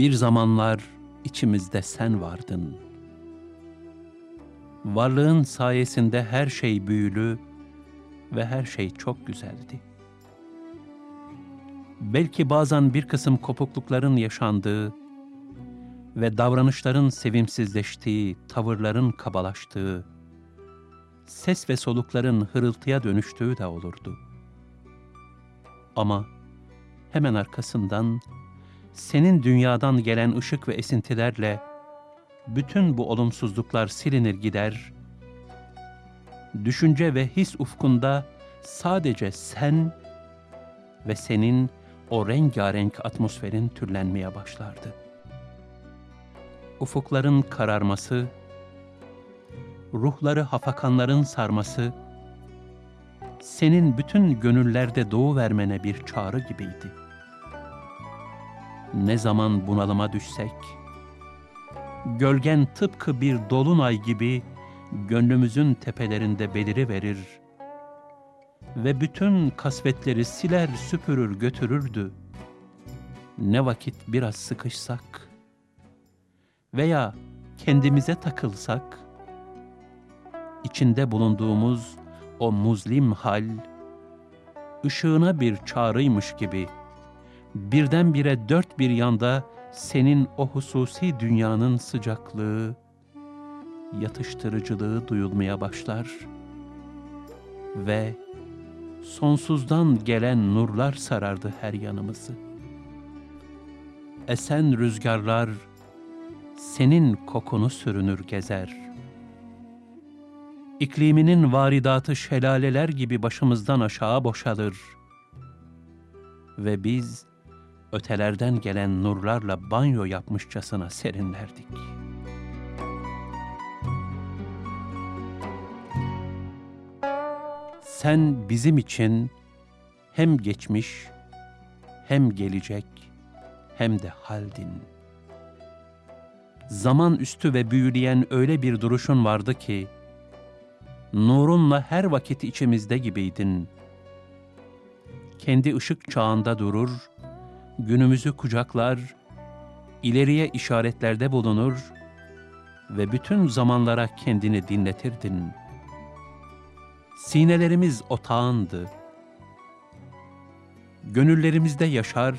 Bir zamanlar içimizde sen vardın. Varlığın sayesinde her şey büyülü ve her şey çok güzeldi. Belki bazen bir kısım kopuklukların yaşandığı ve davranışların sevimsizleştiği, tavırların kabalaştığı, ses ve solukların hırıltıya dönüştüğü de olurdu. Ama hemen arkasından senin dünyadan gelen ışık ve esintilerle bütün bu olumsuzluklar silinir gider. Düşünce ve his ufkunda sadece sen ve senin o rengarenk atmosferin türlenmeye başlardı. Ufukların kararması, ruhları hafakanların sarması, senin bütün gönüllerde doğu vermene bir çağrı gibiydi. Ne zaman bunalıma düşsek, gölgen tıpkı bir dolunay gibi gönlümüzün tepelerinde beliri verir ve bütün kasvetleri siler süpürür götürürdü. Ne vakit biraz sıkışsak veya kendimize takılsak, içinde bulunduğumuz o muzlim hal, ışığına bir çağrıymış gibi, birdenbire dört bir yanda senin o hususi dünyanın sıcaklığı, yatıştırıcılığı duyulmaya başlar ve sonsuzdan gelen nurlar sarardı her yanımızı. Esen rüzgarlar senin kokunu sürünür gezer. İkliminin varidatı şelaleler gibi başımızdan aşağı boşalır. Ve biz ötelerden gelen nurlarla banyo yapmışçasına serinlerdik. Sen bizim için hem geçmiş, hem gelecek, hem de haldin. Zaman üstü ve büyüleyen öyle bir duruşun vardı ki, nurunla her vakit içimizde gibiydin. Kendi ışık çağında durur, günümüzü kucaklar, ileriye işaretlerde bulunur ve bütün zamanlara kendini dinletirdin. Sinelerimiz otağındı. Gönüllerimizde yaşar,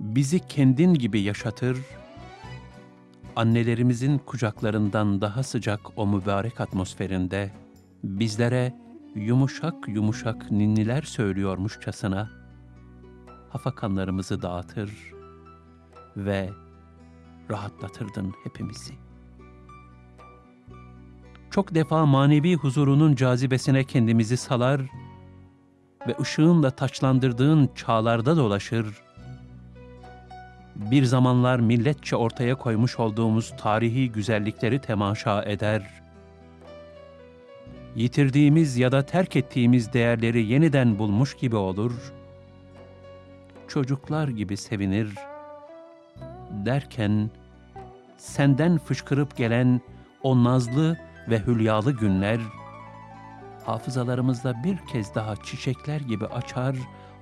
bizi kendin gibi yaşatır, annelerimizin kucaklarından daha sıcak o mübarek atmosferinde bizlere yumuşak yumuşak ninniler söylüyormuşçasına hafakanlarımızı dağıtır ve rahatlatırdın hepimizi. Çok defa manevi huzurunun cazibesine kendimizi salar ve ışığınla taçlandırdığın çağlarda dolaşır, bir zamanlar milletçe ortaya koymuş olduğumuz tarihi güzellikleri temaşa eder, yitirdiğimiz ya da terk ettiğimiz değerleri yeniden bulmuş gibi olur, çocuklar gibi sevinir, derken senden fışkırıp gelen o nazlı ve hülyalı günler, hafızalarımızda bir kez daha çiçekler gibi açar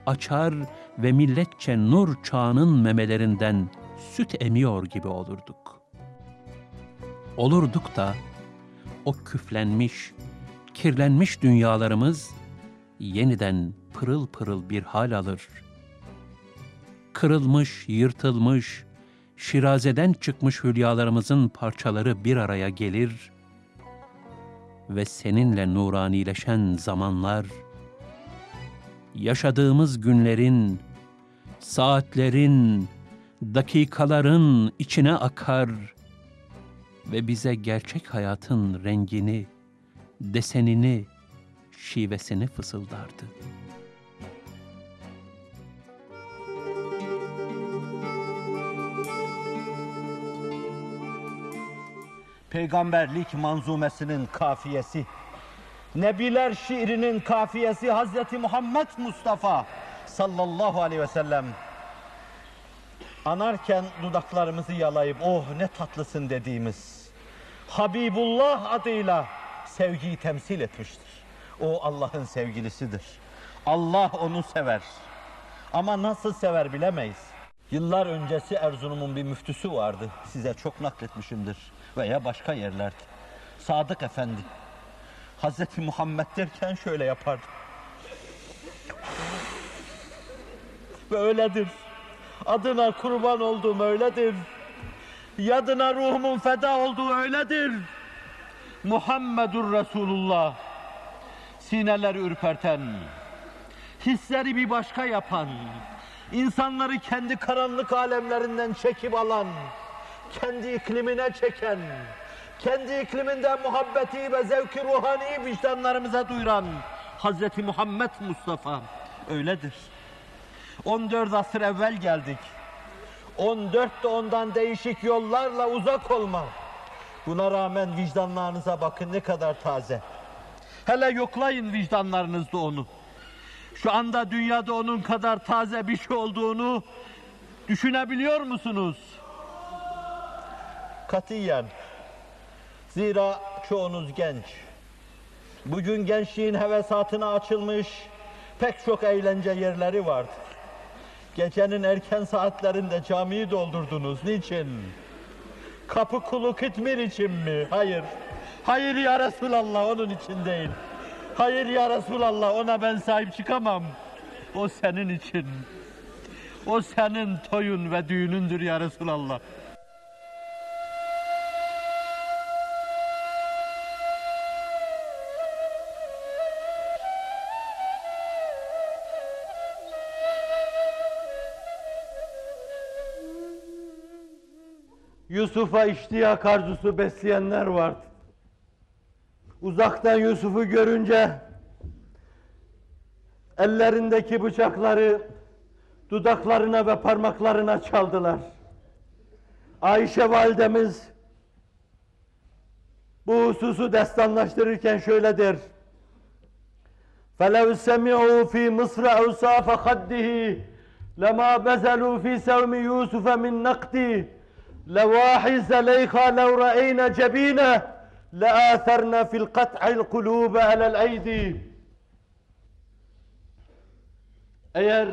açar ve milletçe nur çağının memelerinden süt emiyor gibi olurduk. Olurduk da o küflenmiş, kirlenmiş dünyalarımız yeniden pırıl pırıl bir hal alır. Kırılmış, yırtılmış, şirazeden çıkmış hülyalarımızın parçaları bir araya gelir ve seninle nuranileşen zamanlar yaşadığımız günlerin, saatlerin, dakikaların içine akar ve bize gerçek hayatın rengini, desenini, şivesini fısıldardı. Peygamberlik manzumesinin kafiyesi Nebiler şiirinin kafiyesi Hazreti Muhammed Mustafa sallallahu aleyhi ve sellem anarken dudaklarımızı yalayıp oh ne tatlısın dediğimiz Habibullah adıyla sevgiyi temsil etmiştir. O Allah'ın sevgilisidir. Allah onu sever. Ama nasıl sever bilemeyiz. Yıllar öncesi Erzurum'un bir müftüsü vardı. Size çok nakletmişimdir. Veya başka yerlerde. Sadık Efendi. Hazreti Muhammed derken şöyle yapardı. Ve öyledir. Adına kurban olduğum öyledir. Yadına ruhumun feda olduğu öyledir. Muhammedur Resulullah. Sineleri ürperten, hisleri bir başka yapan, insanları kendi karanlık alemlerinden çekip alan, kendi iklimine çeken, kendi ikliminde muhabbeti ve zevki ruhani vicdanlarımıza duyuran Hazreti Muhammed Mustafa öyledir. 14 asır evvel geldik. 14 de ondan değişik yollarla uzak olma. Buna rağmen vicdanlarınıza bakın ne kadar taze. Hele yoklayın vicdanlarınızda onu. Şu anda dünyada onun kadar taze bir şey olduğunu düşünebiliyor musunuz? Katiyen. Zira çoğunuz genç. Bugün gençliğin hevesatına açılmış pek çok eğlence yerleri vardır. Gecenin erken saatlerinde camiyi doldurdunuz. Niçin? Kapı kulu kıtmir için mi? Hayır. Hayır ya Resulallah onun için değil. Hayır ya Resulallah ona ben sahip çıkamam. O senin için. O senin toyun ve düğünündür ya Resulallah. Yusuf'a iştiyak arzusu besleyenler vardı. Uzaktan Yusuf'u görünce ellerindeki bıçakları dudaklarına ve parmaklarına çaldılar. Ayşe validemiz bu hususu destanlaştırırken şöyle der. فَلَوْ سَمِعُوا فِي مِصْرَ اَوْسَافَ خَدِّهِ لَمَا بَزَلُوا فِي سَوْمِ يُوسُفَ مِنْ نَقْدِهِ لواحي زليخا لو رأينا جبينه لآثرنا في القطع القلوب على الأيدي Eğer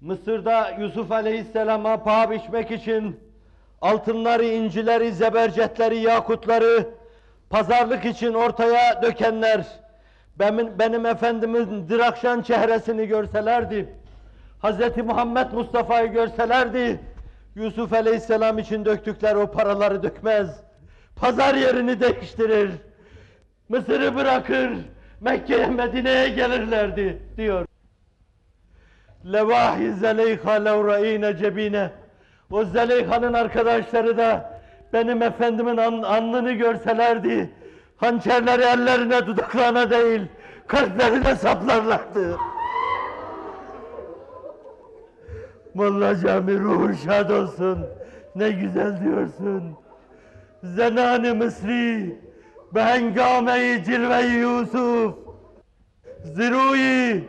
Mısır'da Yusuf Aleyhisselam'a paha biçmek için altınları, incileri, zebercetleri, yakutları pazarlık için ortaya dökenler benim, benim Efendimizin dirakşan çehresini görselerdi, Hz. Muhammed Mustafa'yı görselerdi, Yusuf Aleyhisselam için döktükleri o paraları dökmez. Pazar yerini değiştirir. Mısır'ı bırakır, Mekke'ye, Medine'ye gelirlerdi diyor. Levahi Zeleyha levra'ine cebine. O Zeleyha'nın arkadaşları da benim efendimin an, alnını görselerdi. Hançerleri ellerine dudaklarına değil, kalplerine saplarlardı. Molla Cami ruhun şad olsun. Ne güzel diyorsun. Zenani Mısri behengame-i cilve Yusuf ziruyi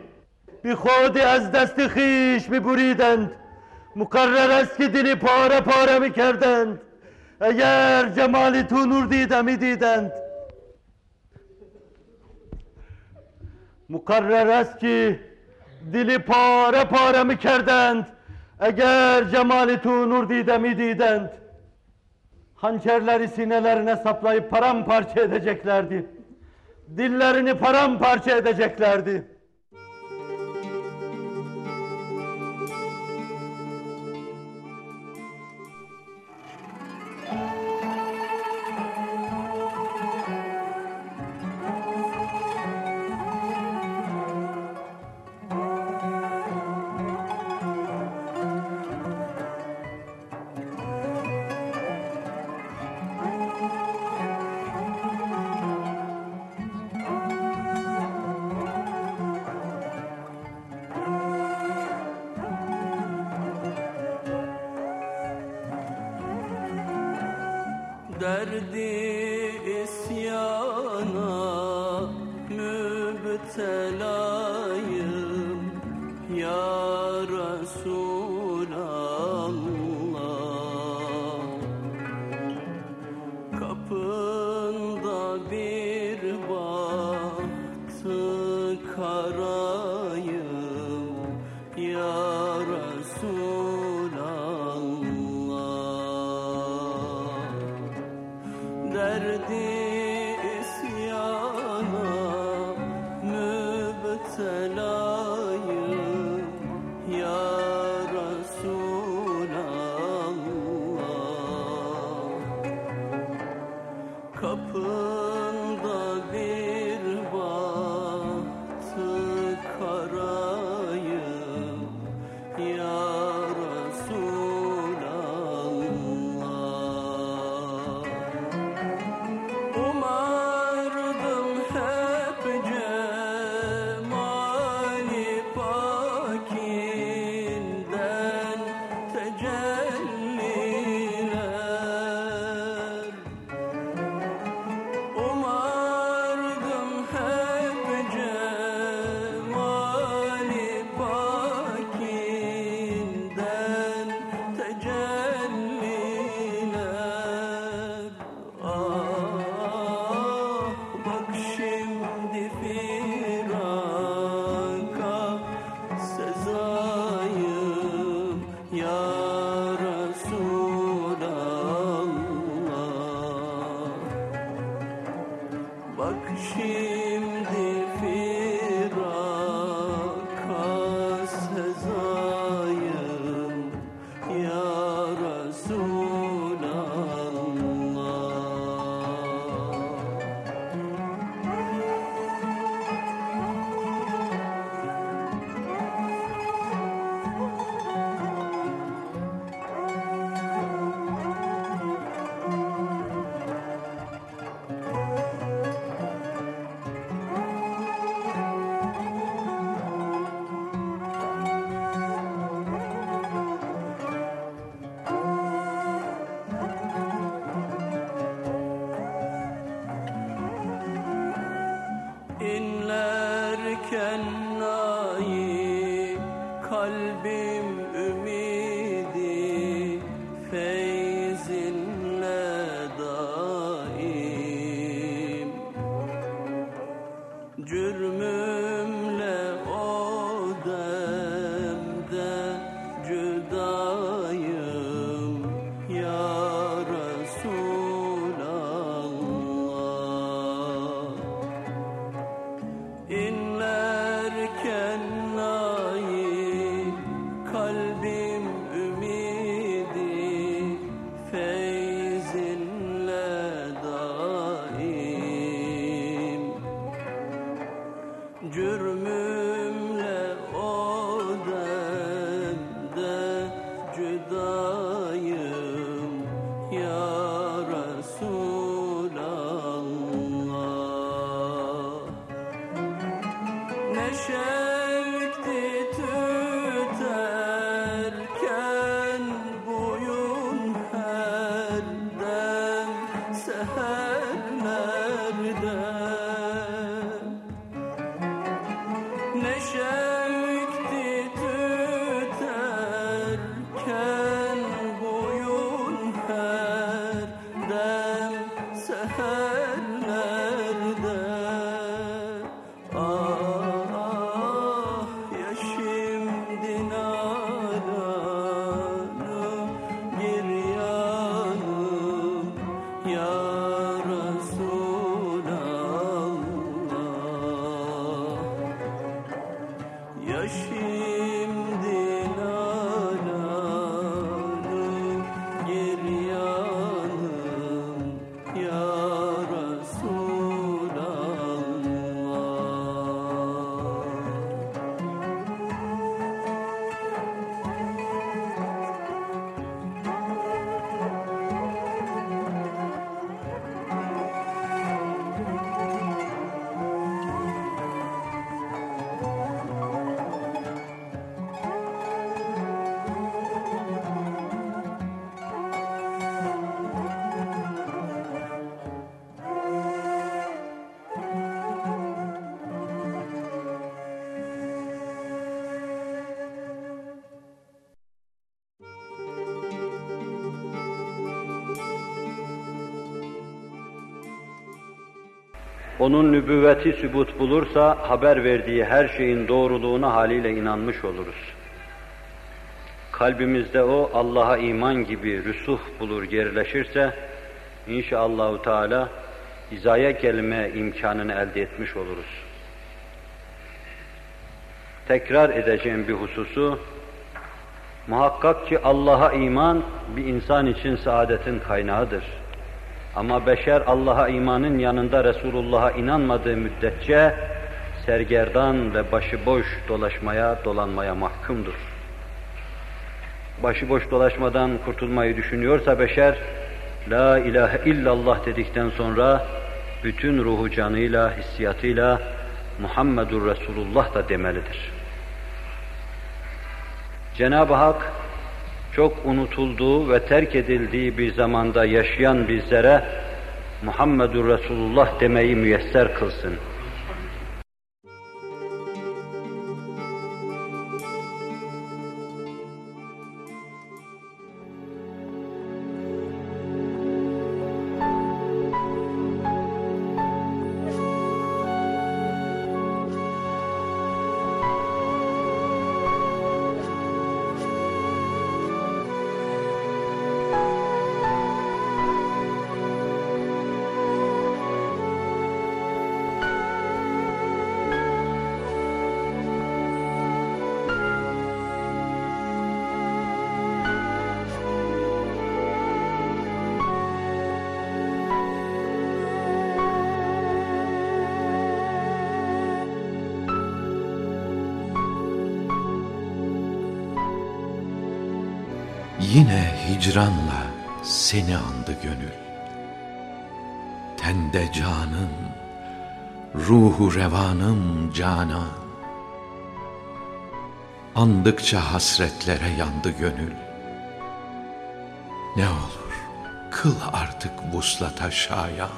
bi khodi az dest khish mi buridند مقرر است که دلی پاره پاره می کردند اگر جمال تو نور دیدمی دیدند مقرر است که dili pare pare mi kerdend eğer cemali tu nur didemi didend hançerleri sinelerine saplayıp paramparça edeceklerdi dillerini paramparça edeceklerdi Onun nübüvveti sübut bulursa haber verdiği her şeyin doğruluğuna haliyle inanmış oluruz. Kalbimizde o Allah'a iman gibi rüsuh bulur yerleşirse inşallahü teala hizaya gelme imkanını elde etmiş oluruz. Tekrar edeceğim bir hususu muhakkak ki Allah'a iman bir insan için saadetin kaynağıdır. Ama beşer Allah'a imanın yanında Resulullah'a inanmadığı müddetçe sergerdan ve başıboş dolaşmaya, dolanmaya mahkumdur. Başıboş dolaşmadan kurtulmayı düşünüyorsa beşer, La ilahe illallah dedikten sonra bütün ruhu canıyla, hissiyatıyla Muhammedur Resulullah da demelidir. Cenab-ı Hak çok unutulduğu ve terk edildiği bir zamanda yaşayan bizlere Muhammedur Resulullah demeyi müyesser kılsın. Yine hicranla seni andı gönül. Tende canım, ruhu revanım cana. Andıkça hasretlere yandı gönül. Ne olur kıl artık vuslata şayan.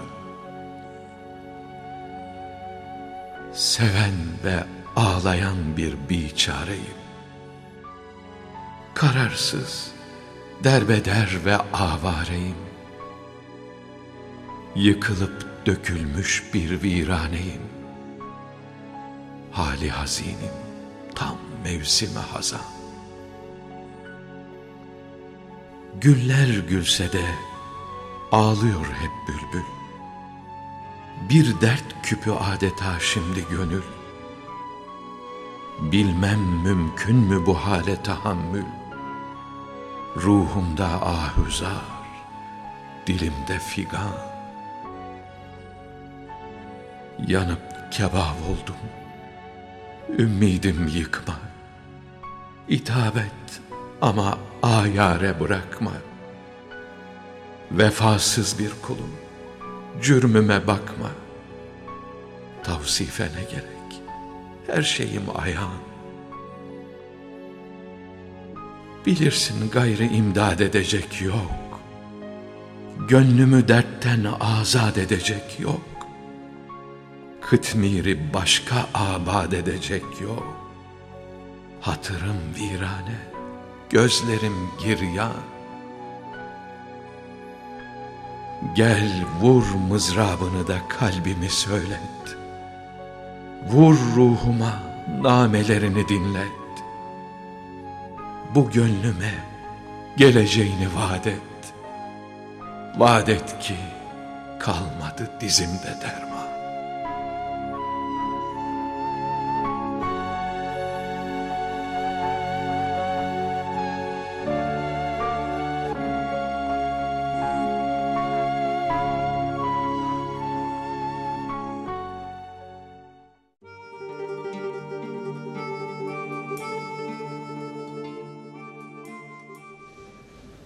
seven ve ağlayan bir biçareyim. Kararsız, derbeder ve avareyim. Yıkılıp dökülmüş bir viraneyim. Hali hazinim, tam mevsimi hazan. Güller gülse de ağlıyor hep bülbül. Bir dert küpü adeta şimdi gönül. Bilmem mümkün mü bu hale tahammül. Ruhumda ahüzar, dilimde figan. Yanıp kebab oldum, ümmidim yıkma. İtap et ama ayare bırakma. Vefasız bir kulum, cürmüme bakma. Tavsife ne gerek, her şeyim ayağın. Bilirsin gayrı imdad edecek yok. Gönlümü dertten azat edecek yok. Kıtmiri başka abad edecek yok. Hatırım virane, gözlerim giryan. Gel vur mızrabını da kalbimi söylet. Vur ruhuma namelerini dinlet. Bu gönlüme geleceğini vaat et. Vaat et ki kalmadı dizimde derman.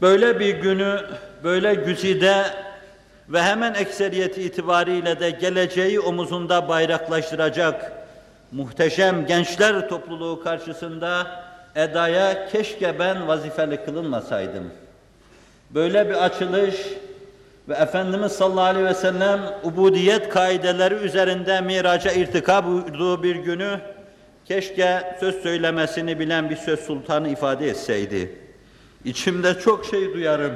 Böyle bir günü böyle güzide ve hemen ekseriyeti itibariyle de geleceği omuzunda bayraklaştıracak muhteşem gençler topluluğu karşısında edaya keşke ben vazifeli kılınmasaydım. Böyle bir açılış ve Efendimiz sallallahu aleyhi ve sellem ubudiyet kaideleri üzerinde miraca irtika buyurduğu bir günü keşke söz söylemesini bilen bir söz sultanı ifade etseydi. İçimde çok şey duyarım.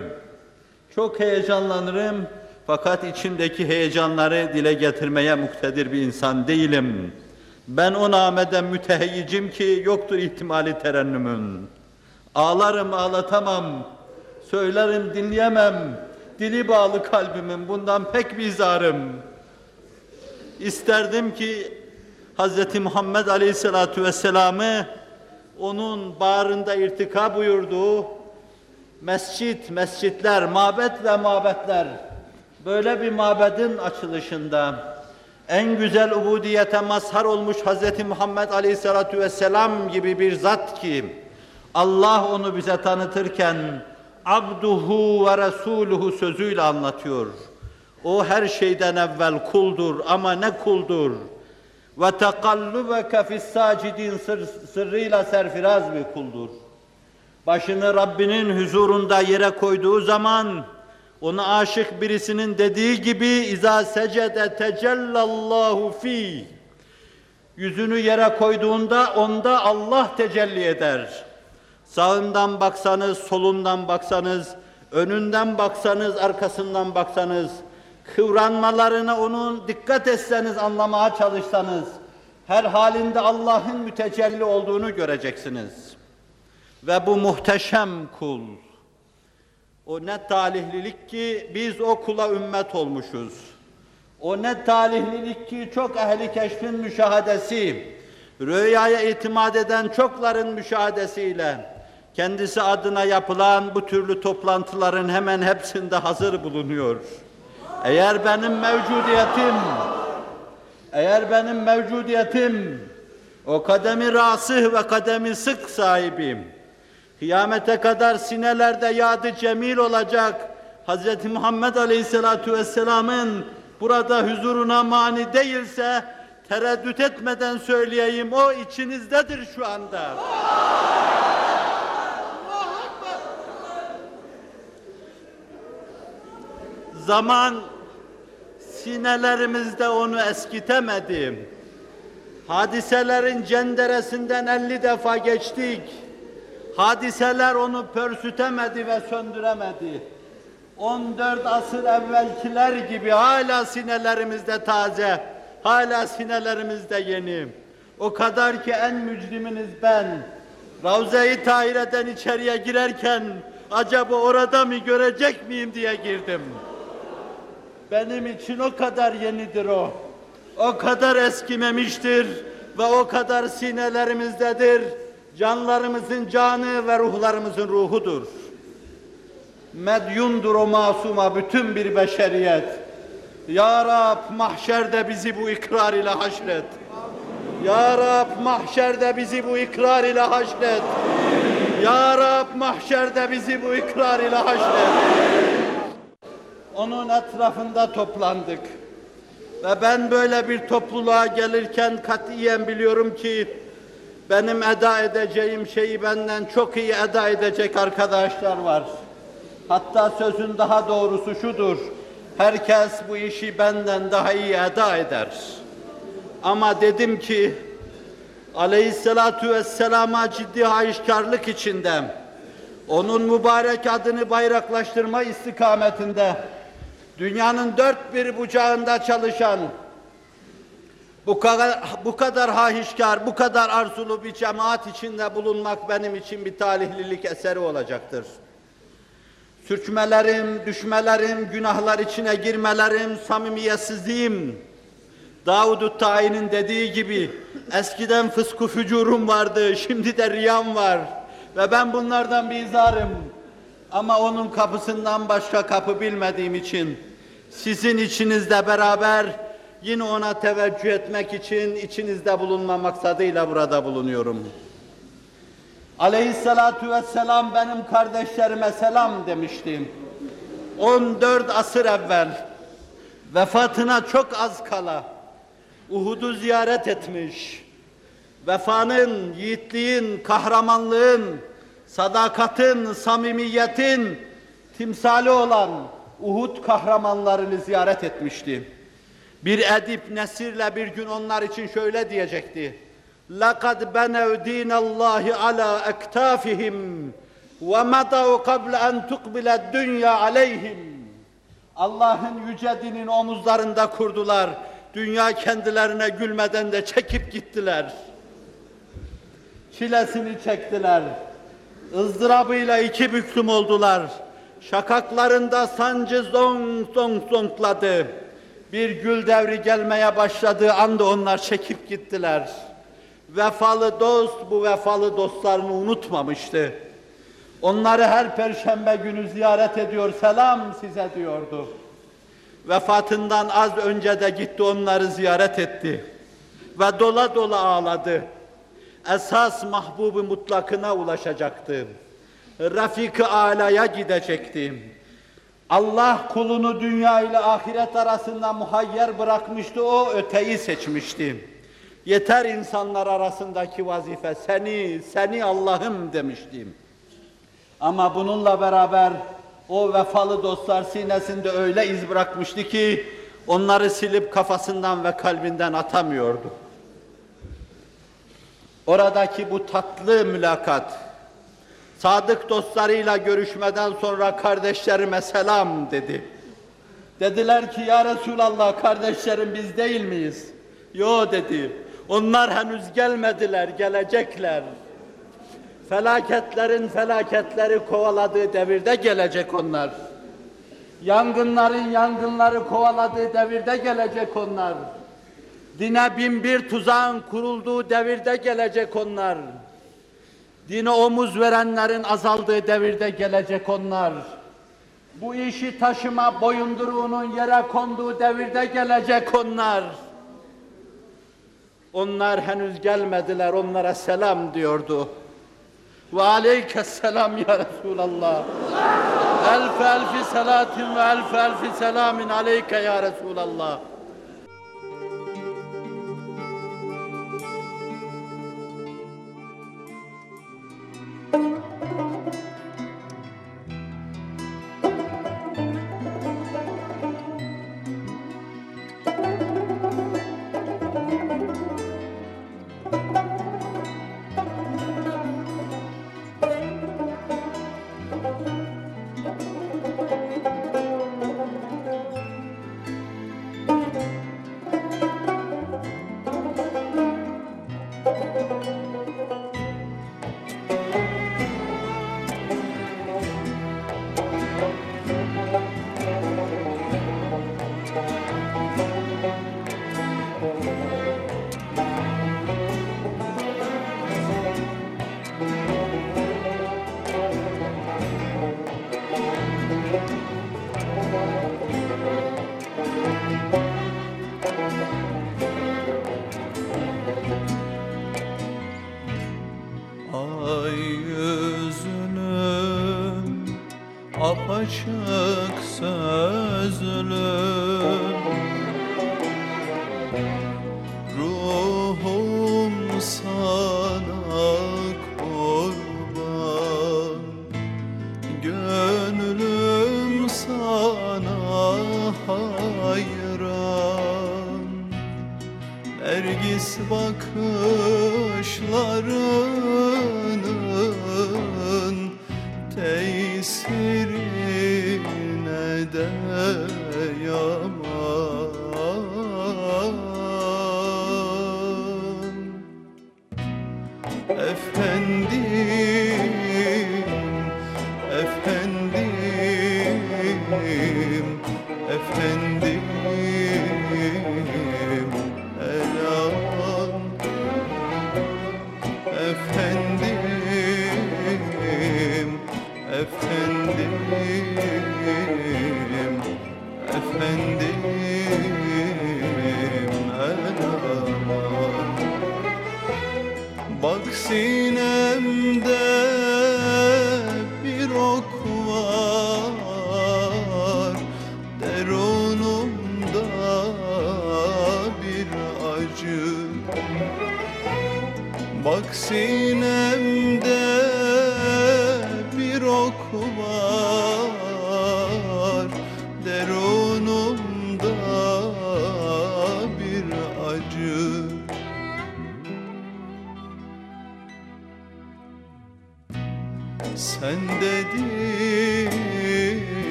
Çok heyecanlanırım. Fakat içimdeki heyecanları dile getirmeye muktedir bir insan değilim. Ben o nameden müteheyyicim ki yoktur ihtimali terennümün. Ağlarım ağlatamam. Söylerim dinleyemem. Dili bağlı kalbimin bundan pek bizarım. İsterdim ki Hz. Muhammed Aleyhisselatü Vesselam'ı onun bağrında irtika buyurduğu mescit, mescitler, mabet ve mabetler böyle bir mabedin açılışında en güzel ubudiyete mazhar olmuş Hz. Muhammed Aleyhisselatü Vesselam gibi bir zat ki Allah onu bize tanıtırken abduhu ve resuluhu sözüyle anlatıyor. O her şeyden evvel kuldur ama ne kuldur? Ve tekallubeke fis sacidin sırrıyla serfiraz bir kuldur başını Rabbinin huzurunda yere koyduğu zaman ona aşık birisinin dediği gibi iza secede tecellallahu fi yüzünü yere koyduğunda onda Allah tecelli eder. Sağından baksanız, solundan baksanız, önünden baksanız, arkasından baksanız, kıvranmalarına onun dikkat etseniz, anlamaya çalışsanız, her halinde Allah'ın mütecelli olduğunu göreceksiniz. Ve bu muhteşem kul, o ne talihlilik ki biz o kula ümmet olmuşuz. O ne talihlilik ki çok ehli keşfin müşahadesi, rüyaya itimat eden çokların müşahadesiyle, kendisi adına yapılan bu türlü toplantıların hemen hepsinde hazır bulunuyor. Eğer benim mevcudiyetim, eğer benim mevcudiyetim, o kademi rasih ve kademi sık sahibim, Kıyamete kadar sinelerde yadı cemil olacak Hz. Muhammed Aleyhisselatü Vesselam'ın burada huzuruna mani değilse tereddüt etmeden söyleyeyim o içinizdedir şu anda. Zaman sinelerimizde onu eskitemedim. Hadiselerin cenderesinden 50 defa geçtik. Hadiseler onu pörsütemedi ve söndüremedi. 14 asır evvelkiler gibi hala sinelerimizde taze, hala sinelerimizde yeni. O kadar ki en mücriminiz ben. Ravza-i Tahire'den içeriye girerken acaba orada mı görecek miyim diye girdim. Benim için o kadar yenidir o. O kadar eskimemiştir ve o kadar sinelerimizdedir. Canlarımızın canı ve ruhlarımızın ruhudur. Medyundur o masuma bütün bir beşeriyet. Ya Rab mahşerde bizi bu ikrar ile haşret. Ya Rab mahşerde bizi bu ikrar ile haşret. Ya Rab mahşerde bizi bu ikrar ile haşret. Onun etrafında toplandık. Ve ben böyle bir topluluğa gelirken katiyen biliyorum ki benim eda edeceğim şeyi benden çok iyi eda edecek arkadaşlar var. Hatta sözün daha doğrusu şudur. Herkes bu işi benden daha iyi eda eder. Ama dedim ki aleyhissalatu vesselama ciddi hayışkarlık içinde onun mübarek adını bayraklaştırma istikametinde dünyanın dört bir bucağında çalışan bu kadar, bu kadar hahişkar, bu kadar arzulu bir cemaat içinde bulunmak benim için bir talihlilik eseri olacaktır. Sürçmelerim, düşmelerim, günahlar içine girmelerim, samimiyetsizliğim, Davud-u Tayin'in dediği gibi eskiden fısku fücurum vardı, şimdi de riyam var ve ben bunlardan bir izarım. Ama onun kapısından başka kapı bilmediğim için sizin içinizde beraber yine ona teveccüh etmek için içinizde bulunma maksadıyla burada bulunuyorum. Aleyhissalatu vesselam benim kardeşlerime selam demiştim. 14 asır evvel vefatına çok az kala Uhud'u ziyaret etmiş. Vefanın, yiğitliğin, kahramanlığın, sadakatin, samimiyetin timsali olan Uhud kahramanlarını ziyaret etmişti. Bir edip nesirle bir gün onlar için şöyle diyecekti. لَقَدْ بَنَوْ دِينَ اللّٰهِ عَلَى اَكْتَافِهِمْ وَمَضَوْا قَبْلَ اَنْ تُقْبِلَ الدُّنْيَا عَلَيْهِمْ Allah'ın yüce dininin omuzlarında kurdular. Dünya kendilerine gülmeden de çekip gittiler. Çilesini çektiler. ızdırabıyla iki büklüm oldular. Şakaklarında sancı zong zong zongladı. Bir gül devri gelmeye başladığı anda onlar çekip gittiler. Vefalı dost bu vefalı dostlarını unutmamıştı. Onları her perşembe günü ziyaret ediyor, selam size diyordu. Vefatından az önce de gitti onları ziyaret etti. Ve dola dola ağladı. Esas mahbubu mutlakına ulaşacaktı. Rafik-i alaya gidecekti. Allah kulunu dünya ile ahiret arasında muhayyer bırakmıştı, o öteyi seçmişti. Yeter insanlar arasındaki vazife, seni, seni Allah'ım demiştim. Ama bununla beraber o vefalı dostlar sinesinde öyle iz bırakmıştı ki, onları silip kafasından ve kalbinden atamıyordu. Oradaki bu tatlı mülakat, sadık dostlarıyla görüşmeden sonra kardeşlerime selam dedi. Dediler ki ya Resulallah kardeşlerim biz değil miyiz? Yo dedi. Onlar henüz gelmediler, gelecekler. Felaketlerin felaketleri kovaladığı devirde gelecek onlar. Yangınların yangınları kovaladığı devirde gelecek onlar. Dine bin bir tuzağın kurulduğu devirde gelecek onlar. Dine omuz verenlerin azaldığı devirde gelecek onlar. Bu işi taşıma boyunduruğunun yere konduğu devirde gelecek onlar. Onlar henüz gelmediler, onlara selam diyordu. Ve aleyke selam ya Resulallah. Elf elfi salatin ve elf elfi selamin aleyke ya Resulallah.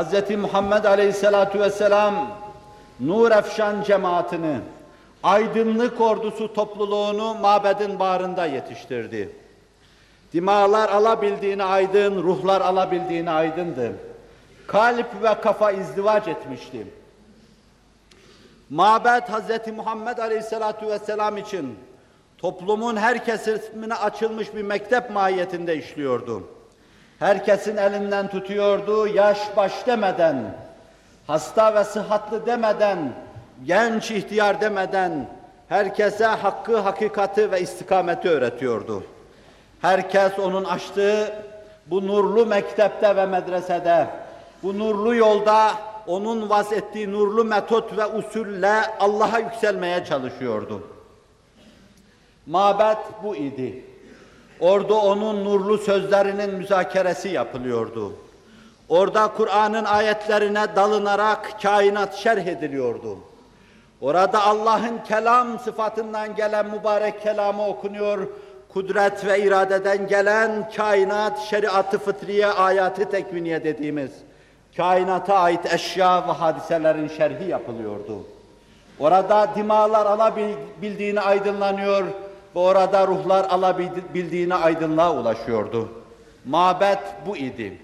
Hz. Muhammed Aleyhisselatu Vesselam nur efşan cemaatini, aydınlık ordusu topluluğunu mabedin bağrında yetiştirdi. Dimalar alabildiğine aydın, ruhlar alabildiğine aydındı. Kalp ve kafa izdivaç etmişti. Mabed Hz. Muhammed Aleyhisselatu Vesselam için toplumun her kesimine açılmış bir mektep mahiyetinde işliyordu. Herkesin elinden tutuyordu, yaş baş demeden, hasta ve sıhhatlı demeden, genç ihtiyar demeden, herkese hakkı, hakikati ve istikameti öğretiyordu. Herkes onun açtığı bu nurlu mektepte ve medresede, bu nurlu yolda onun vaz ettiği nurlu metot ve usulle Allah'a yükselmeye çalışıyordu. Mabet bu idi. Orada onun nurlu sözlerinin müzakeresi yapılıyordu. Orada Kur'an'ın ayetlerine dalınarak kainat şerh ediliyordu. Orada Allah'ın kelam sıfatından gelen mübarek kelamı okunuyor, kudret ve iradeden gelen kainat şeriatı fıtriye, ayatı tekviniye dediğimiz kainata ait eşya ve hadiselerin şerhi yapılıyordu. Orada dimalar alabildiğini aydınlanıyor ve orada ruhlar alabildiğine aydınlığa ulaşıyordu. Mabet bu idi.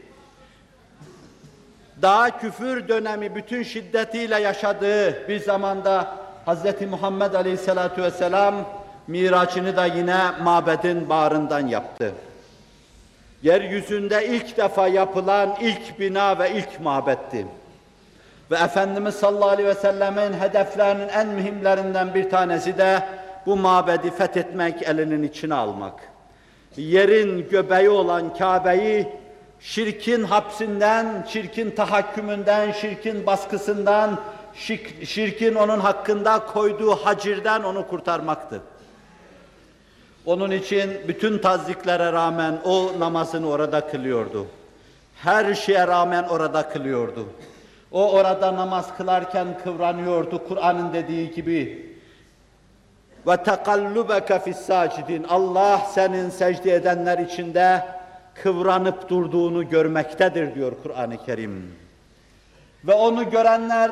Daha küfür dönemi bütün şiddetiyle yaşadığı bir zamanda Hz. Muhammed Aleyhisselatü Vesselam miraçını da yine mabedin bağrından yaptı. Yeryüzünde ilk defa yapılan ilk bina ve ilk mabetti. Ve Efendimiz sallallahu aleyhi ve sellemin hedeflerinin en mühimlerinden bir tanesi de bu mabedi fethetmek, elinin içine almak. Yerin göbeği olan Kabe'yi şirkin hapsinden, şirkin tahakkümünden, şirkin baskısından, şirkin onun hakkında koyduğu hacirden onu kurtarmaktı. Onun için bütün taziklere rağmen o namazını orada kılıyordu. Her şeye rağmen orada kılıyordu. O orada namaz kılarken kıvranıyordu Kur'an'ın dediği gibi. Ve tekallubeke fis-sacidin. Allah senin secde edenler içinde kıvranıp durduğunu görmektedir diyor Kur'an-ı Kerim. Ve onu görenler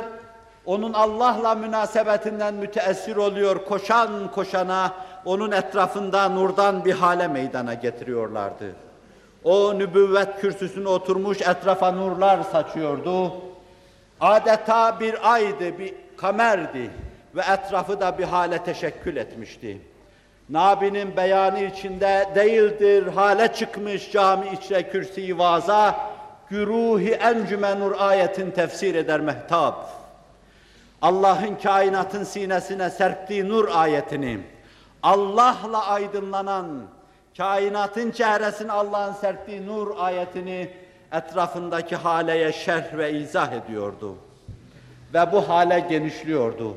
onun Allah'la münasebetinden müteessir oluyor, koşan koşana onun etrafında nurdan bir hale meydana getiriyorlardı. O nübüvvet kürsüsüne oturmuş etrafa nurlar saçıyordu. Adeta bir aydı, bir kamerdi ve etrafı da bir hale teşekkül etmişti. Nabi'nin beyanı içinde değildir, hale çıkmış cami içre kürsi vaza, güruhi encümenur ayetin tefsir eder mehtab. Allah'ın kainatın sinesine serptiği nur ayetini, Allah'la aydınlanan, kainatın çehresine Allah'ın serptiği nur ayetini etrafındaki haleye şerh ve izah ediyordu. Ve bu hale genişliyordu.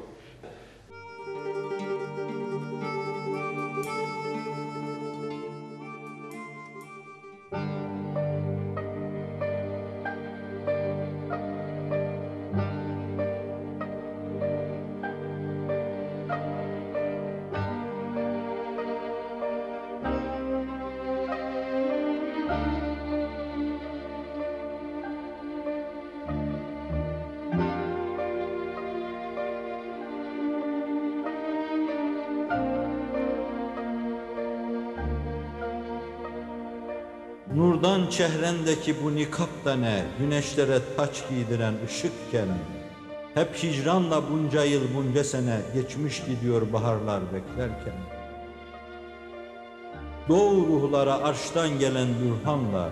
Çehrendeki bu nikap da ne, güneşlere taç giydiren ışıkken, hep hicranla bunca yıl bunca sene geçmiş gidiyor baharlar beklerken. Doğu ruhlara arştan gelen bürhanla,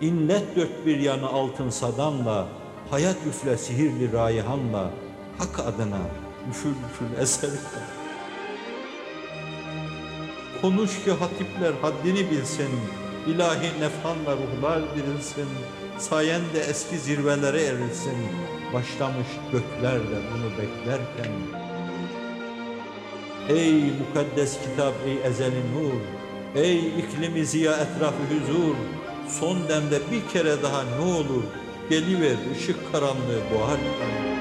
inlet dört bir yanı altın sadanla, hayat üfle sihirli rayhanla, hak adına üfül üfül eser. Konuş ki hatipler haddini bilsin, İlahi nefhanla ruhlar dirilsin, sayende eski zirvelere erilsin. Başlamış gökler de bunu beklerken. Ey mukaddes kitap, ey ezeli nur, ey iklimi ziya etrafı huzur, son demde bir kere daha ne olur, geliver ışık karanlığı boğarken.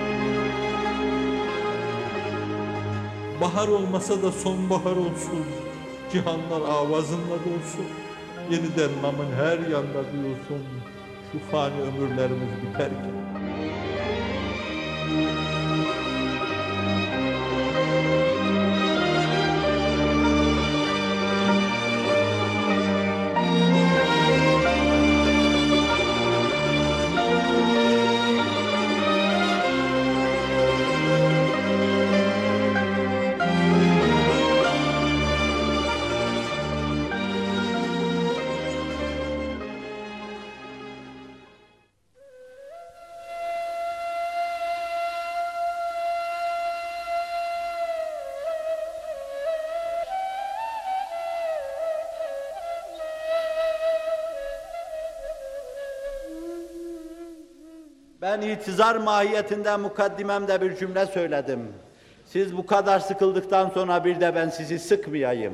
Bahar olmasa da sonbahar olsun, cihanlar avazınla dolsun, yeniden namın her yanda duyulsun, şu fani ömürlerimiz biterken. İtizar mahiyetinde mukaddimemde bir cümle söyledim. Siz bu kadar sıkıldıktan sonra bir de ben sizi sıkmayayım.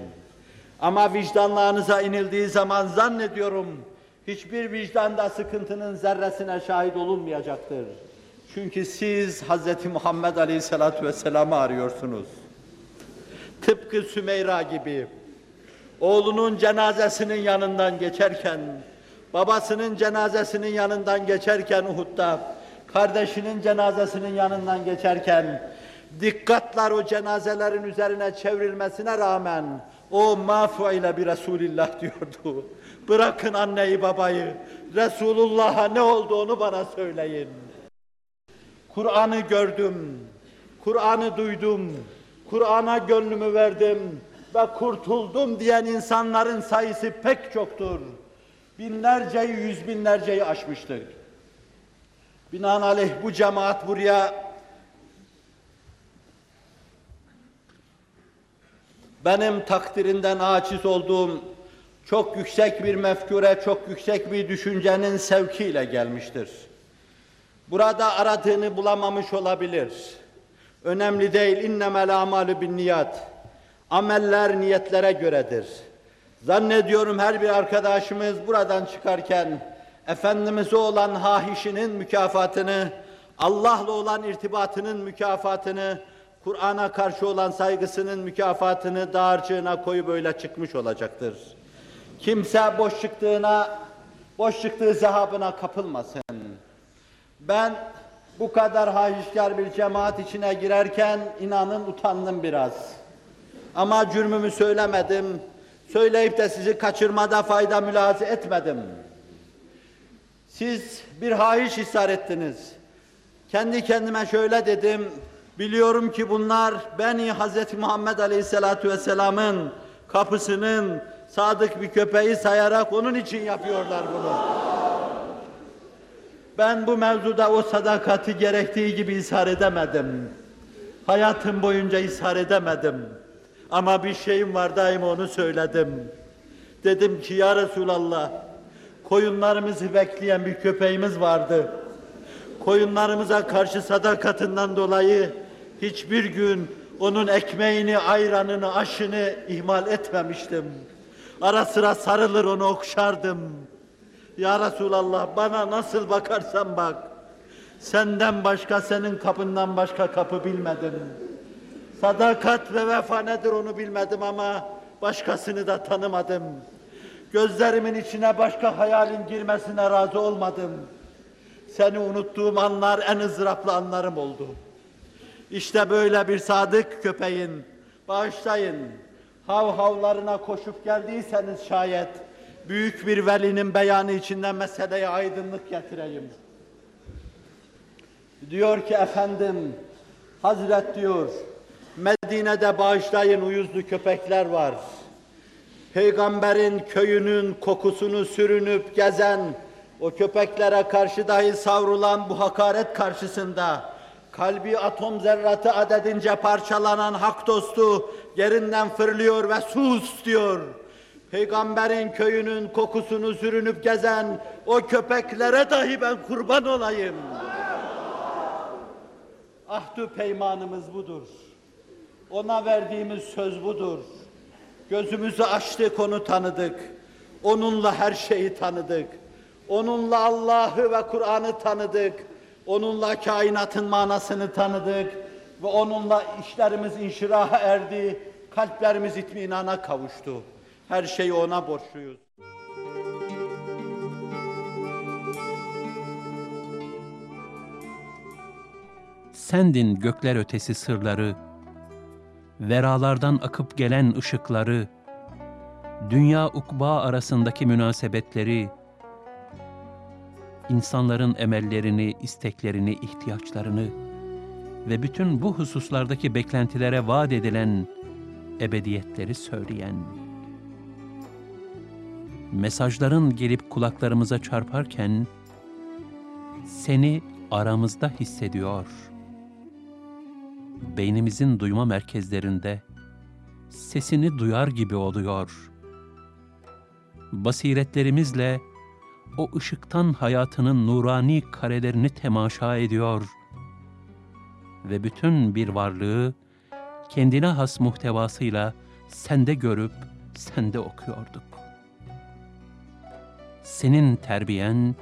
Ama vicdanlarınıza inildiği zaman zannediyorum hiçbir vicdanda sıkıntının zerresine şahit olunmayacaktır. Çünkü siz Hz. Muhammed Aleyhisselatü Vesselam'ı arıyorsunuz. Tıpkı Sümeyra gibi oğlunun cenazesinin yanından geçerken, babasının cenazesinin yanından geçerken Uhud'da, kardeşinin cenazesinin yanından geçerken, dikkatler o cenazelerin üzerine çevrilmesine rağmen, o mafu ile bir Resulillah diyordu. Bırakın anneyi babayı, Resulullah'a ne olduğunu bana söyleyin. Kur'an'ı gördüm, Kur'an'ı duydum, Kur'an'a gönlümü verdim ve kurtuldum diyen insanların sayısı pek çoktur. Binlerceyi, yüz binlerceyi aşmıştır. Binaenaleyh bu cemaat buraya benim takdirinden aciz olduğum çok yüksek bir mefkure, çok yüksek bir düşüncenin sevkiyle gelmiştir. Burada aradığını bulamamış olabilir. Önemli değil. İnnemel amalü bin niyat. Ameller niyetlere göredir. Zannediyorum her bir arkadaşımız buradan çıkarken Efendimiz'e olan hahişinin mükafatını, Allah'la olan irtibatının mükafatını, Kur'an'a karşı olan saygısının mükafatını dağarcığına koyup böyle çıkmış olacaktır. Kimse boş çıktığına, boş çıktığı zehabına kapılmasın. Ben bu kadar hahişkar bir cemaat içine girerken inanın utandım biraz. Ama cürmümü söylemedim. Söyleyip de sizi kaçırmada fayda mülahaza etmedim. Siz bir hahiş ishar ettiniz. Kendi kendime şöyle dedim. Biliyorum ki bunlar beni Hz. Muhammed Aleyhisselatü Vesselam'ın kapısının sadık bir köpeği sayarak onun için yapıyorlar bunu. Ben bu mevzuda o sadakati gerektiği gibi ishar edemedim. Hayatım boyunca ishar edemedim. Ama bir şeyim var daima onu söyledim. Dedim ki ya Resulallah, koyunlarımızı bekleyen bir köpeğimiz vardı. Koyunlarımıza karşı sadakatinden dolayı hiçbir gün onun ekmeğini, ayranını, aşını ihmal etmemiştim. Ara sıra sarılır onu okşardım. Ya Resulallah bana nasıl bakarsan bak. Senden başka, senin kapından başka kapı bilmedim. Sadakat ve vefa nedir onu bilmedim ama başkasını da tanımadım. Gözlerimin içine başka hayalin girmesine razı olmadım. Seni unuttuğum anlar en ızdıraplı anlarım oldu. İşte böyle bir sadık köpeğin, bağışlayın, hav havlarına koşup geldiyseniz şayet, büyük bir velinin beyanı içinden meseleye aydınlık getireyim. Diyor ki efendim, Hazret diyor, Medine'de bağışlayın uyuzlu köpekler var. Peygamberin köyünün kokusunu sürünüp gezen, o köpeklere karşı dahi savrulan bu hakaret karşısında, kalbi atom zerratı adedince parçalanan hak dostu yerinden fırlıyor ve sus diyor. Peygamberin köyünün kokusunu sürünüp gezen o köpeklere dahi ben kurban olayım. Ahdü peymanımız budur. Ona verdiğimiz söz budur. Gözümüzü açtık onu tanıdık. Onunla her şeyi tanıdık. Onunla Allah'ı ve Kur'an'ı tanıdık. Onunla kainatın manasını tanıdık. Ve onunla işlerimiz inşiraha erdi. Kalplerimiz itminana kavuştu. Her şeyi ona borçluyuz. Sendin gökler ötesi sırları, veralardan akıp gelen ışıkları, dünya ukba arasındaki münasebetleri, insanların emellerini, isteklerini, ihtiyaçlarını ve bütün bu hususlardaki beklentilere vaat edilen ebediyetleri söyleyen, mesajların gelip kulaklarımıza çarparken, seni aramızda hissediyor. Beynimizin duyma merkezlerinde sesini duyar gibi oluyor. Basiretlerimizle o ışıktan hayatının nurani karelerini temaşa ediyor ve bütün bir varlığı kendine has muhtevasıyla sende görüp sende okuyorduk. Senin terbiyen,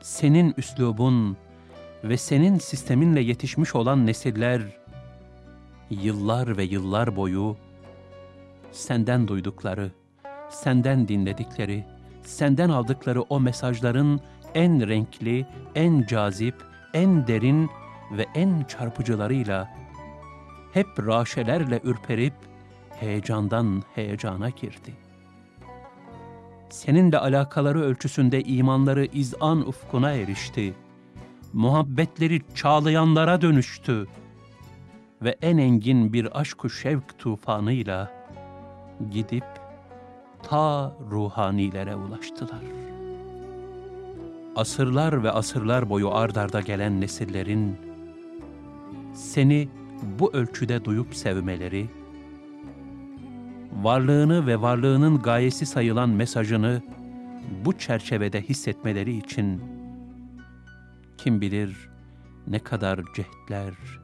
senin üslubun ve senin sisteminle yetişmiş olan nesiller yıllar ve yıllar boyu senden duydukları, senden dinledikleri, senden aldıkları o mesajların en renkli, en cazip, en derin ve en çarpıcılarıyla hep raşelerle ürperip heyecandan heyecana girdi. Seninle alakaları ölçüsünde imanları izan ufkuna erişti. Muhabbetleri çağlayanlara dönüştü ve en engin bir aşk-ı şevk tufanıyla gidip ta ruhanilere ulaştılar. Asırlar ve asırlar boyu ardarda gelen nesillerin seni bu ölçüde duyup sevmeleri, varlığını ve varlığının gayesi sayılan mesajını bu çerçevede hissetmeleri için kim bilir ne kadar cehdler,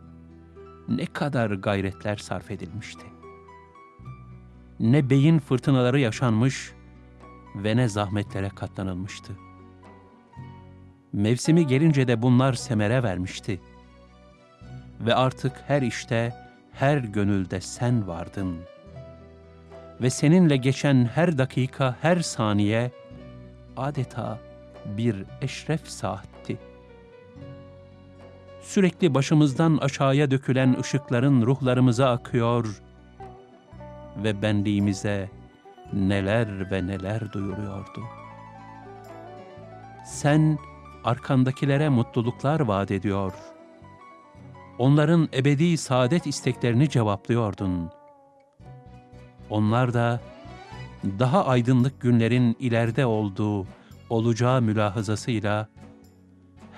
ne kadar gayretler sarf edilmişti. Ne beyin fırtınaları yaşanmış ve ne zahmetlere katlanılmıştı. Mevsimi gelince de bunlar semere vermişti. Ve artık her işte, her gönülde sen vardın. Ve seninle geçen her dakika, her saniye adeta bir eşref saatti. Sürekli başımızdan aşağıya dökülen ışıkların ruhlarımıza akıyor ve benliğimize neler ve neler duyuruyordu. Sen arkandakilere mutluluklar vaat ediyor. Onların ebedi saadet isteklerini cevaplıyordun. Onlar da daha aydınlık günlerin ileride olduğu, olacağı mülahazasıyla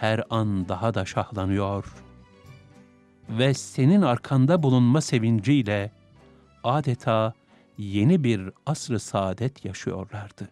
her an daha da şahlanıyor ve senin arkanda bulunma sevinciyle adeta yeni bir asr-ı saadet yaşıyorlardı.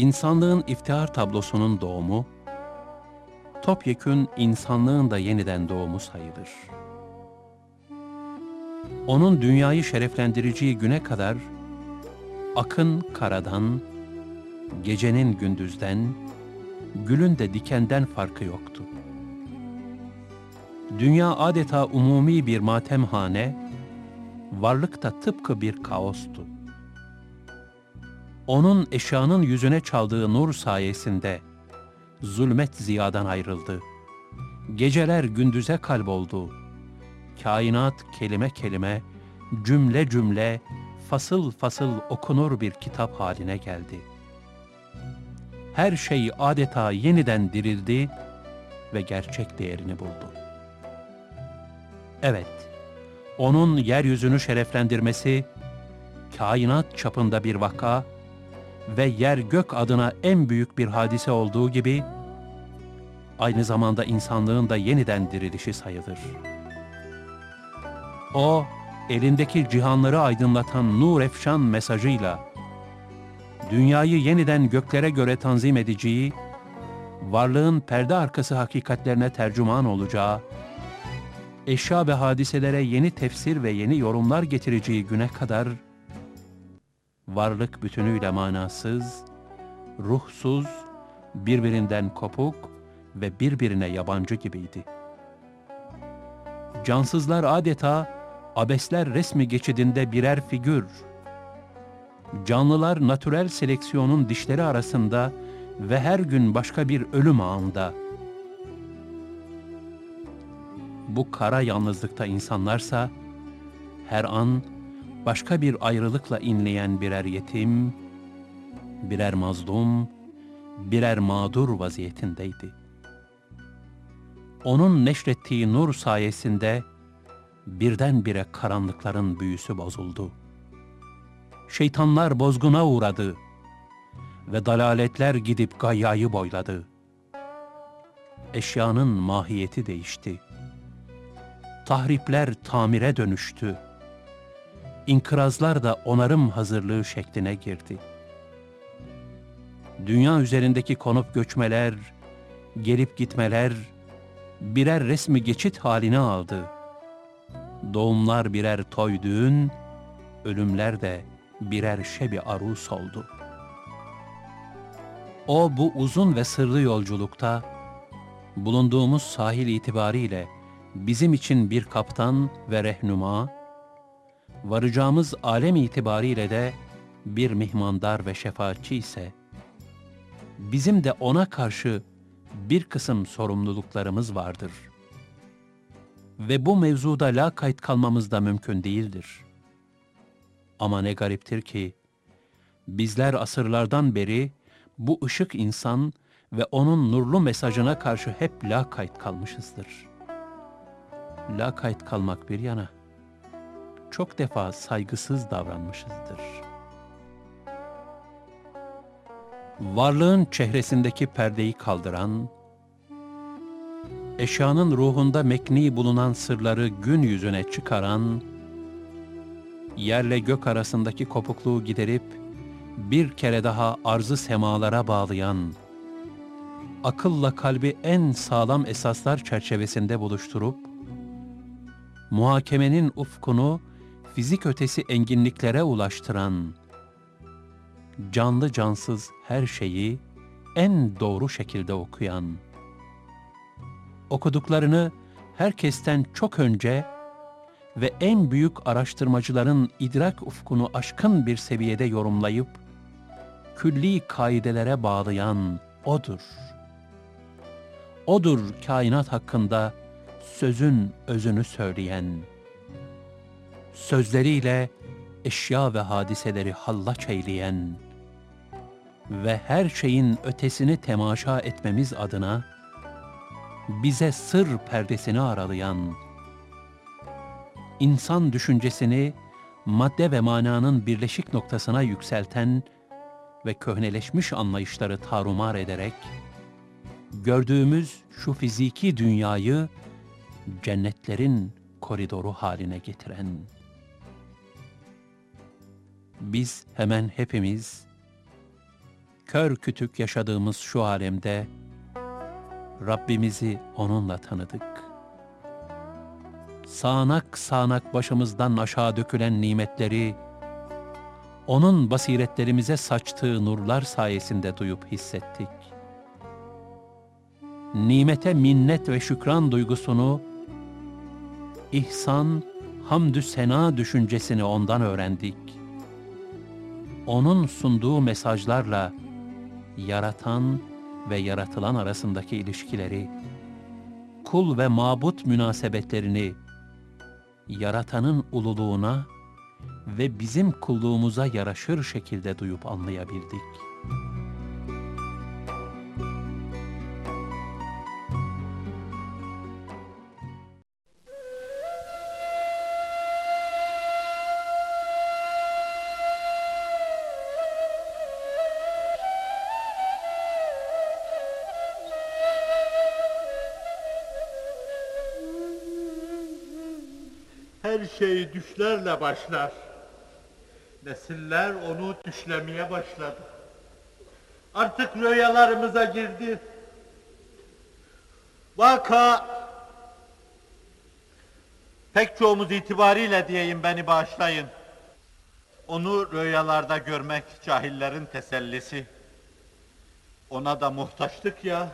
İnsanlığın iftihar tablosunun doğumu, topyekün insanlığın da yeniden doğumu sayılır. Onun dünyayı şereflendireceği güne kadar akın karadan, gecenin gündüzden, gülün de dikenden farkı yoktu. Dünya adeta umumi bir matemhane, varlık da tıpkı bir kaostu. Onun eşyanın yüzüne çaldığı nur sayesinde zulmet ziyadan ayrıldı. Geceler gündüze kalboldu. Kainat kelime kelime, cümle cümle, fasıl fasıl okunur bir kitap haline geldi. Her şey adeta yeniden dirildi ve gerçek değerini buldu. Evet, onun yeryüzünü şereflendirmesi, kainat çapında bir vaka ve yer gök adına en büyük bir hadise olduğu gibi, aynı zamanda insanlığın da yeniden dirilişi sayılır. O, elindeki cihanları aydınlatan nur efşan mesajıyla, dünyayı yeniden göklere göre tanzim edeceği, varlığın perde arkası hakikatlerine tercüman olacağı, eşya ve hadiselere yeni tefsir ve yeni yorumlar getireceği güne kadar, varlık bütünüyle manasız, ruhsuz, birbirinden kopuk ve birbirine yabancı gibiydi. Cansızlar adeta abesler resmi geçidinde birer figür. Canlılar natürel seleksiyonun dişleri arasında ve her gün başka bir ölüm ağında. Bu kara yalnızlıkta insanlarsa her an başka bir ayrılıkla inleyen birer yetim, birer mazlum, birer mağdur vaziyetindeydi. Onun neşrettiği nur sayesinde birdenbire karanlıkların büyüsü bozuldu. Şeytanlar bozguna uğradı ve dalaletler gidip gayyayı boyladı. Eşyanın mahiyeti değişti. Tahripler tamire dönüştü. İnkırazlar da onarım hazırlığı şekline girdi. Dünya üzerindeki konup göçmeler, gelip gitmeler birer resmi geçit haline aldı.'' Doğumlar birer toy düğün, ölümler de birer şebi arus oldu. O bu uzun ve sırlı yolculukta bulunduğumuz sahil itibariyle bizim için bir kaptan ve rehnuma, varacağımız alem itibariyle de bir mihmandar ve şefaatçi ise, bizim de ona karşı bir kısım sorumluluklarımız vardır.'' ve bu mevzuda la kayıt kalmamız da mümkün değildir. Ama ne gariptir ki, bizler asırlardan beri bu ışık insan ve onun nurlu mesajına karşı hep la kayıt kalmışızdır. La kayıt kalmak bir yana, çok defa saygısız davranmışızdır. Varlığın çehresindeki perdeyi kaldıran, eşyanın ruhunda mekni bulunan sırları gün yüzüne çıkaran, yerle gök arasındaki kopukluğu giderip bir kere daha arzı semalara bağlayan, akılla kalbi en sağlam esaslar çerçevesinde buluşturup, muhakemenin ufkunu fizik ötesi enginliklere ulaştıran, canlı cansız her şeyi en doğru şekilde okuyan, okuduklarını herkesten çok önce ve en büyük araştırmacıların idrak ufkunu aşkın bir seviyede yorumlayıp külli kaidelere bağlayan odur. Odur kainat hakkında sözün özünü söyleyen. Sözleriyle eşya ve hadiseleri hallaç eyleyen ve her şeyin ötesini temaşa etmemiz adına bize sır perdesini aralayan, insan düşüncesini madde ve mananın birleşik noktasına yükselten ve köhneleşmiş anlayışları tarumar ederek, gördüğümüz şu fiziki dünyayı cennetlerin koridoru haline getiren, biz hemen hepimiz kör kütük yaşadığımız şu alemde Rabbimizi onunla tanıdık. Sağanak sağanak başımızdan aşağı dökülen nimetleri onun basiretlerimize saçtığı nurlar sayesinde duyup hissettik. Nimete minnet ve şükran duygusunu, ihsan, hamdü sena düşüncesini ondan öğrendik. Onun sunduğu mesajlarla yaratan ve yaratılan arasındaki ilişkileri, kul ve mabut münasebetlerini yaratanın ululuğuna ve bizim kulluğumuza yaraşır şekilde duyup anlayabildik. Her şey düşlerle başlar. Nesiller onu düşlemeye başladı. Artık rüyalarımıza girdi. Vaka pek çoğumuz itibariyle diyeyim beni bağışlayın. Onu rüyalarda görmek cahillerin tesellisi. Ona da muhtaçtık ya,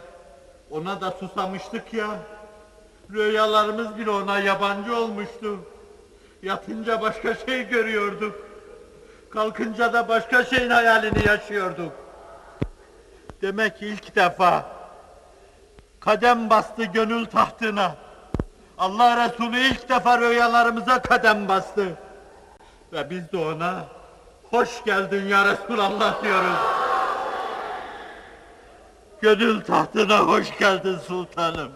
ona da susamıştık ya. Rüyalarımız bile ona yabancı olmuştu. Yatınca başka şey görüyorduk. Kalkınca da başka şeyin hayalini yaşıyorduk. Demek ilk defa kadem bastı gönül tahtına. Allah Resulü ilk defa rüyalarımıza kadem bastı. Ve biz de ona hoş geldin ya Resulallah diyoruz. Gönül tahtına hoş geldin sultanım.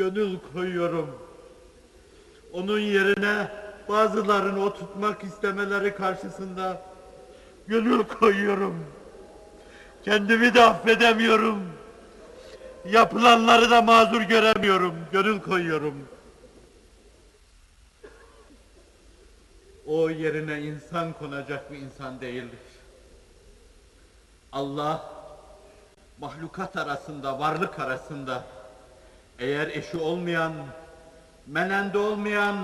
Gönül koyuyorum. Onun yerine bazılarını oturtmak istemeleri karşısında gönül koyuyorum. Kendimi de affedemiyorum. Yapılanları da mazur göremiyorum. Gönül koyuyorum. O yerine insan konacak bir insan değildir. Allah mahlukat arasında, varlık arasında eğer eşi olmayan, menende olmayan,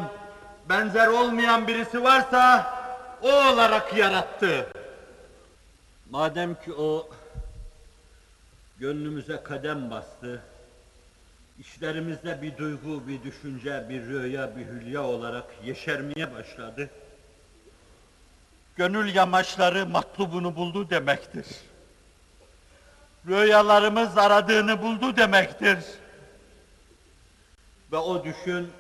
benzer olmayan birisi varsa o olarak yarattı. Madem ki o gönlümüze kadem bastı, işlerimizde bir duygu, bir düşünce, bir rüya, bir hülya olarak yeşermeye başladı. Gönül yamaçları matlubunu buldu demektir. Rüyalarımız aradığını buldu demektir. Ve o düşün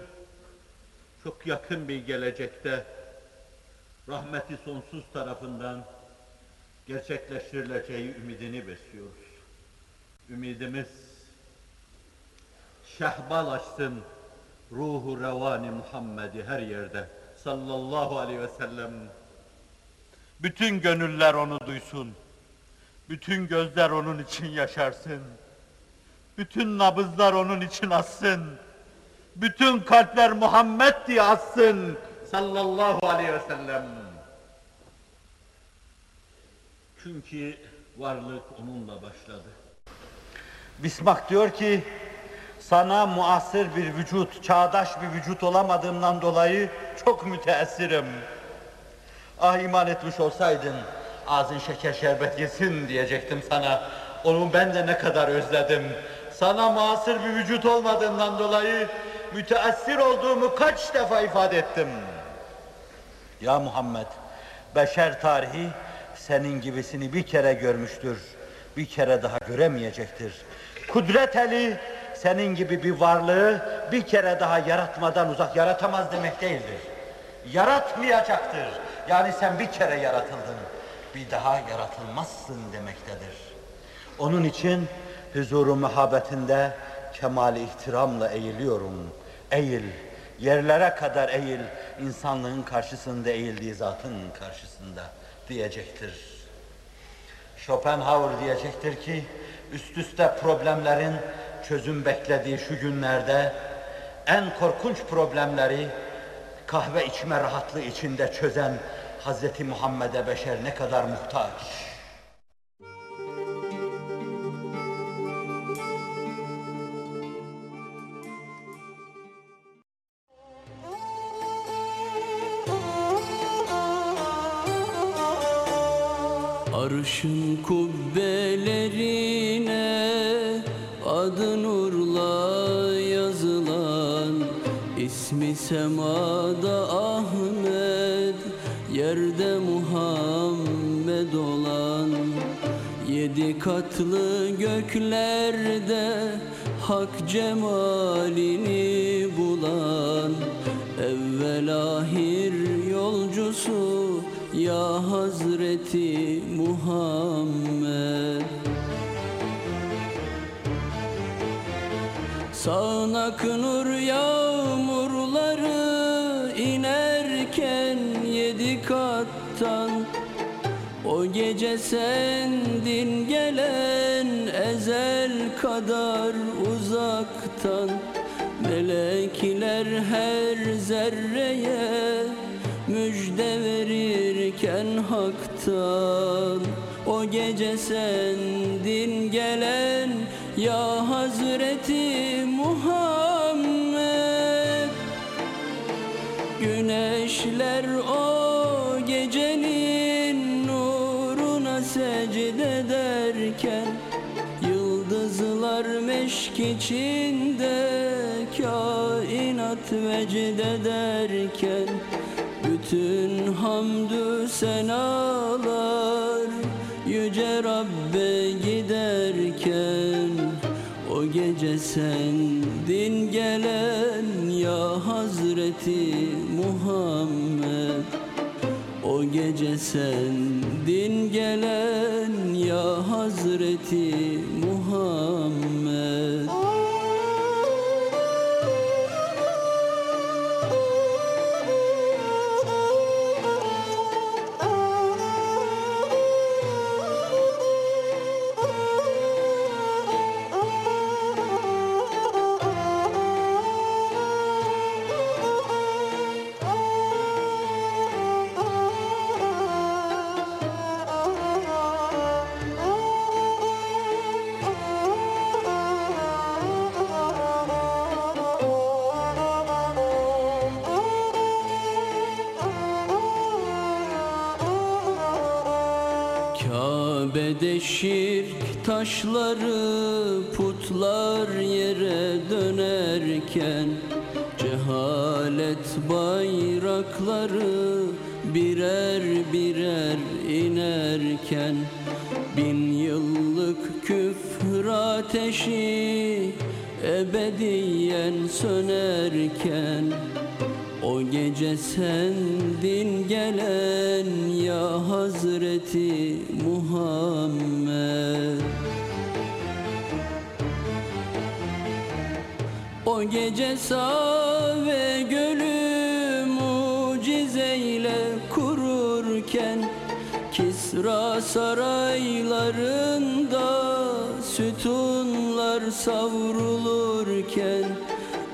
çok yakın bir gelecekte rahmeti sonsuz tarafından gerçekleştirileceği ümidini besliyoruz. Ümidimiz şehbal açsın ruhu revani Muhammed'i her yerde sallallahu aleyhi ve sellem. Bütün gönüller onu duysun. Bütün gözler onun için yaşarsın. Bütün nabızlar onun için assın. Bütün kalpler Muhammed diye assın. Sallallahu aleyhi ve sellem. Çünkü varlık onunla başladı. Bismak diyor ki, sana muasır bir vücut, çağdaş bir vücut olamadığımdan dolayı çok müteessirim. Ah iman etmiş olsaydın, ağzın şeker şerbet yesin diyecektim sana. Onu ben de ne kadar özledim. Sana muasır bir vücut olmadığından dolayı müteessir olduğumu kaç defa ifade ettim. Ya Muhammed, beşer tarihi senin gibisini bir kere görmüştür. Bir kere daha göremeyecektir. Kudret eli senin gibi bir varlığı bir kere daha yaratmadan uzak yaratamaz demek değildir. Yaratmayacaktır. Yani sen bir kere yaratıldın. Bir daha yaratılmazsın demektedir. Onun için huzuru muhabbetinde kemali ihtiramla eğiliyorum. Eğil, yerlere kadar eğil, insanlığın karşısında eğildiği zatın karşısında diyecektir. Schopenhauer diyecektir ki, üst üste problemlerin çözüm beklediği şu günlerde en korkunç problemleri kahve içme rahatlığı içinde çözen Hz. Muhammed'e beşer ne kadar muhtaç. Arşın kubbelerine adı nurla yazılan ismi semada Ahmet yerde Muhammed olan Yedi katlı göklerde hak cemalini bulan Evvel ahir yolcusu ya Hazreti Muhammed. Sağanak nur yağmurları inerken yedi kattan. O gece sendin gelen ezel kadar uzaktan. Melekler her zerreye haktan. O gece sendin gelen ya Hazreti Muhammed. Güneşler o gecenin nuruna secde ederken Yıldızlar meşk içinde kainat vecd ederken Bütün hamdü senalar yüce Rabbe giderken O gece sendin gelen ya Hazreti Muhammed. O gece sendin gelen ya Hazreti taşları putlar yere dönerken Cehalet bayrakları birer birer inerken Bin yıllık küfür ateşi ebediyen sönerken o gece sendin gelen ya Hazreti gece ve gölü mucizeyle kururken Kisra saraylarında sütunlar savrulurken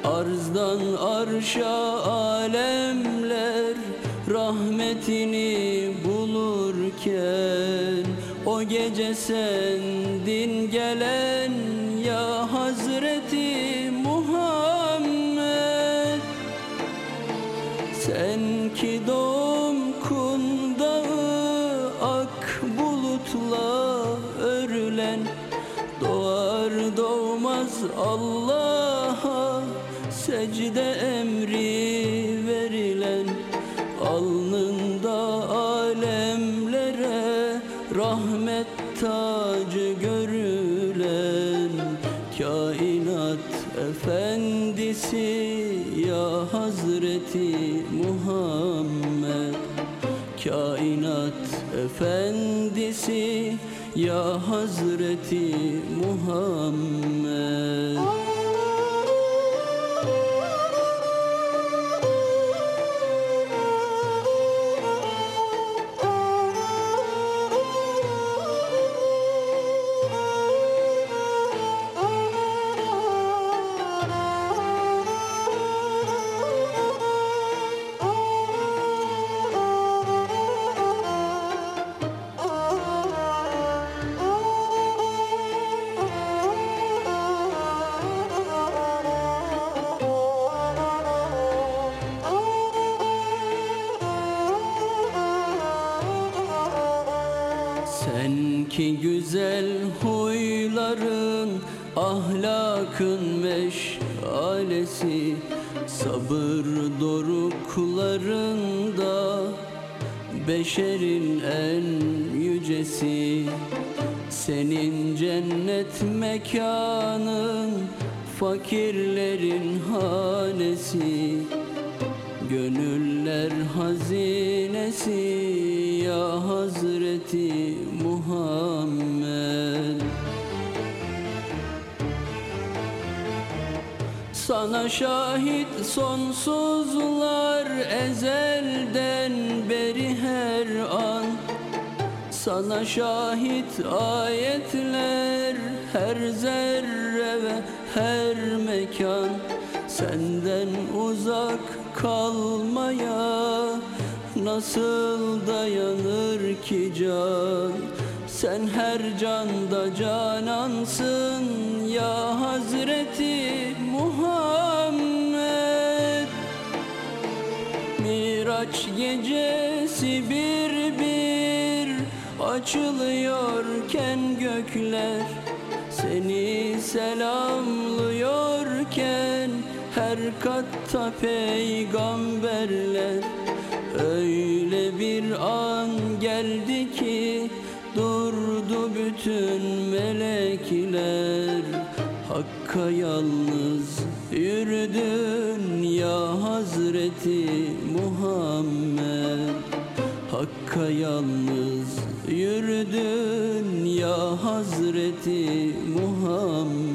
Arzdan arşa alemler rahmetini bulurken O gece sendin gelen ya Hazreti Muhammed ki güzel huyların ahlakın meşalesi Sabır doruklarında beşerin en yücesi. Senin cennet mekanın fakirlerin hanesi. Gönüller hazinesi ya Hazreti Sana şahit sonsuzlar ezelden beri her an. Sana şahit ayetler her zerre ve her mekan. Senden uzak kalmaya nasıl dayanır ki can? Sen her canda canansın ya Hazreti Miraç gecesi bir bir açılıyorken gökler. Seni selamlıyorken her katta peygamberler. Öyle bir an geldi ki durdu bütün melekler. Hakka yalnız yürüdün ya Hazreti Muhammed Hakka yalnız yürüdün. Ya Hazreti Muhammed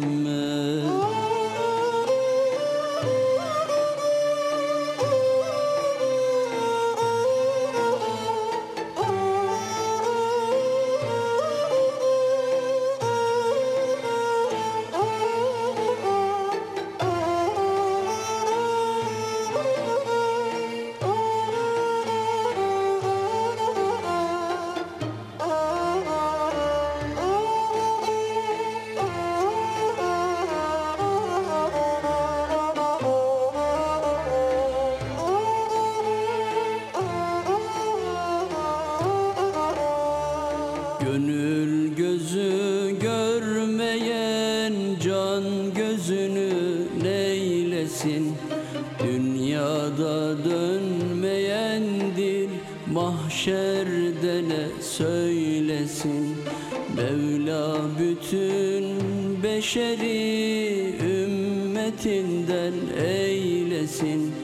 beşeri ümmetinden eylesin.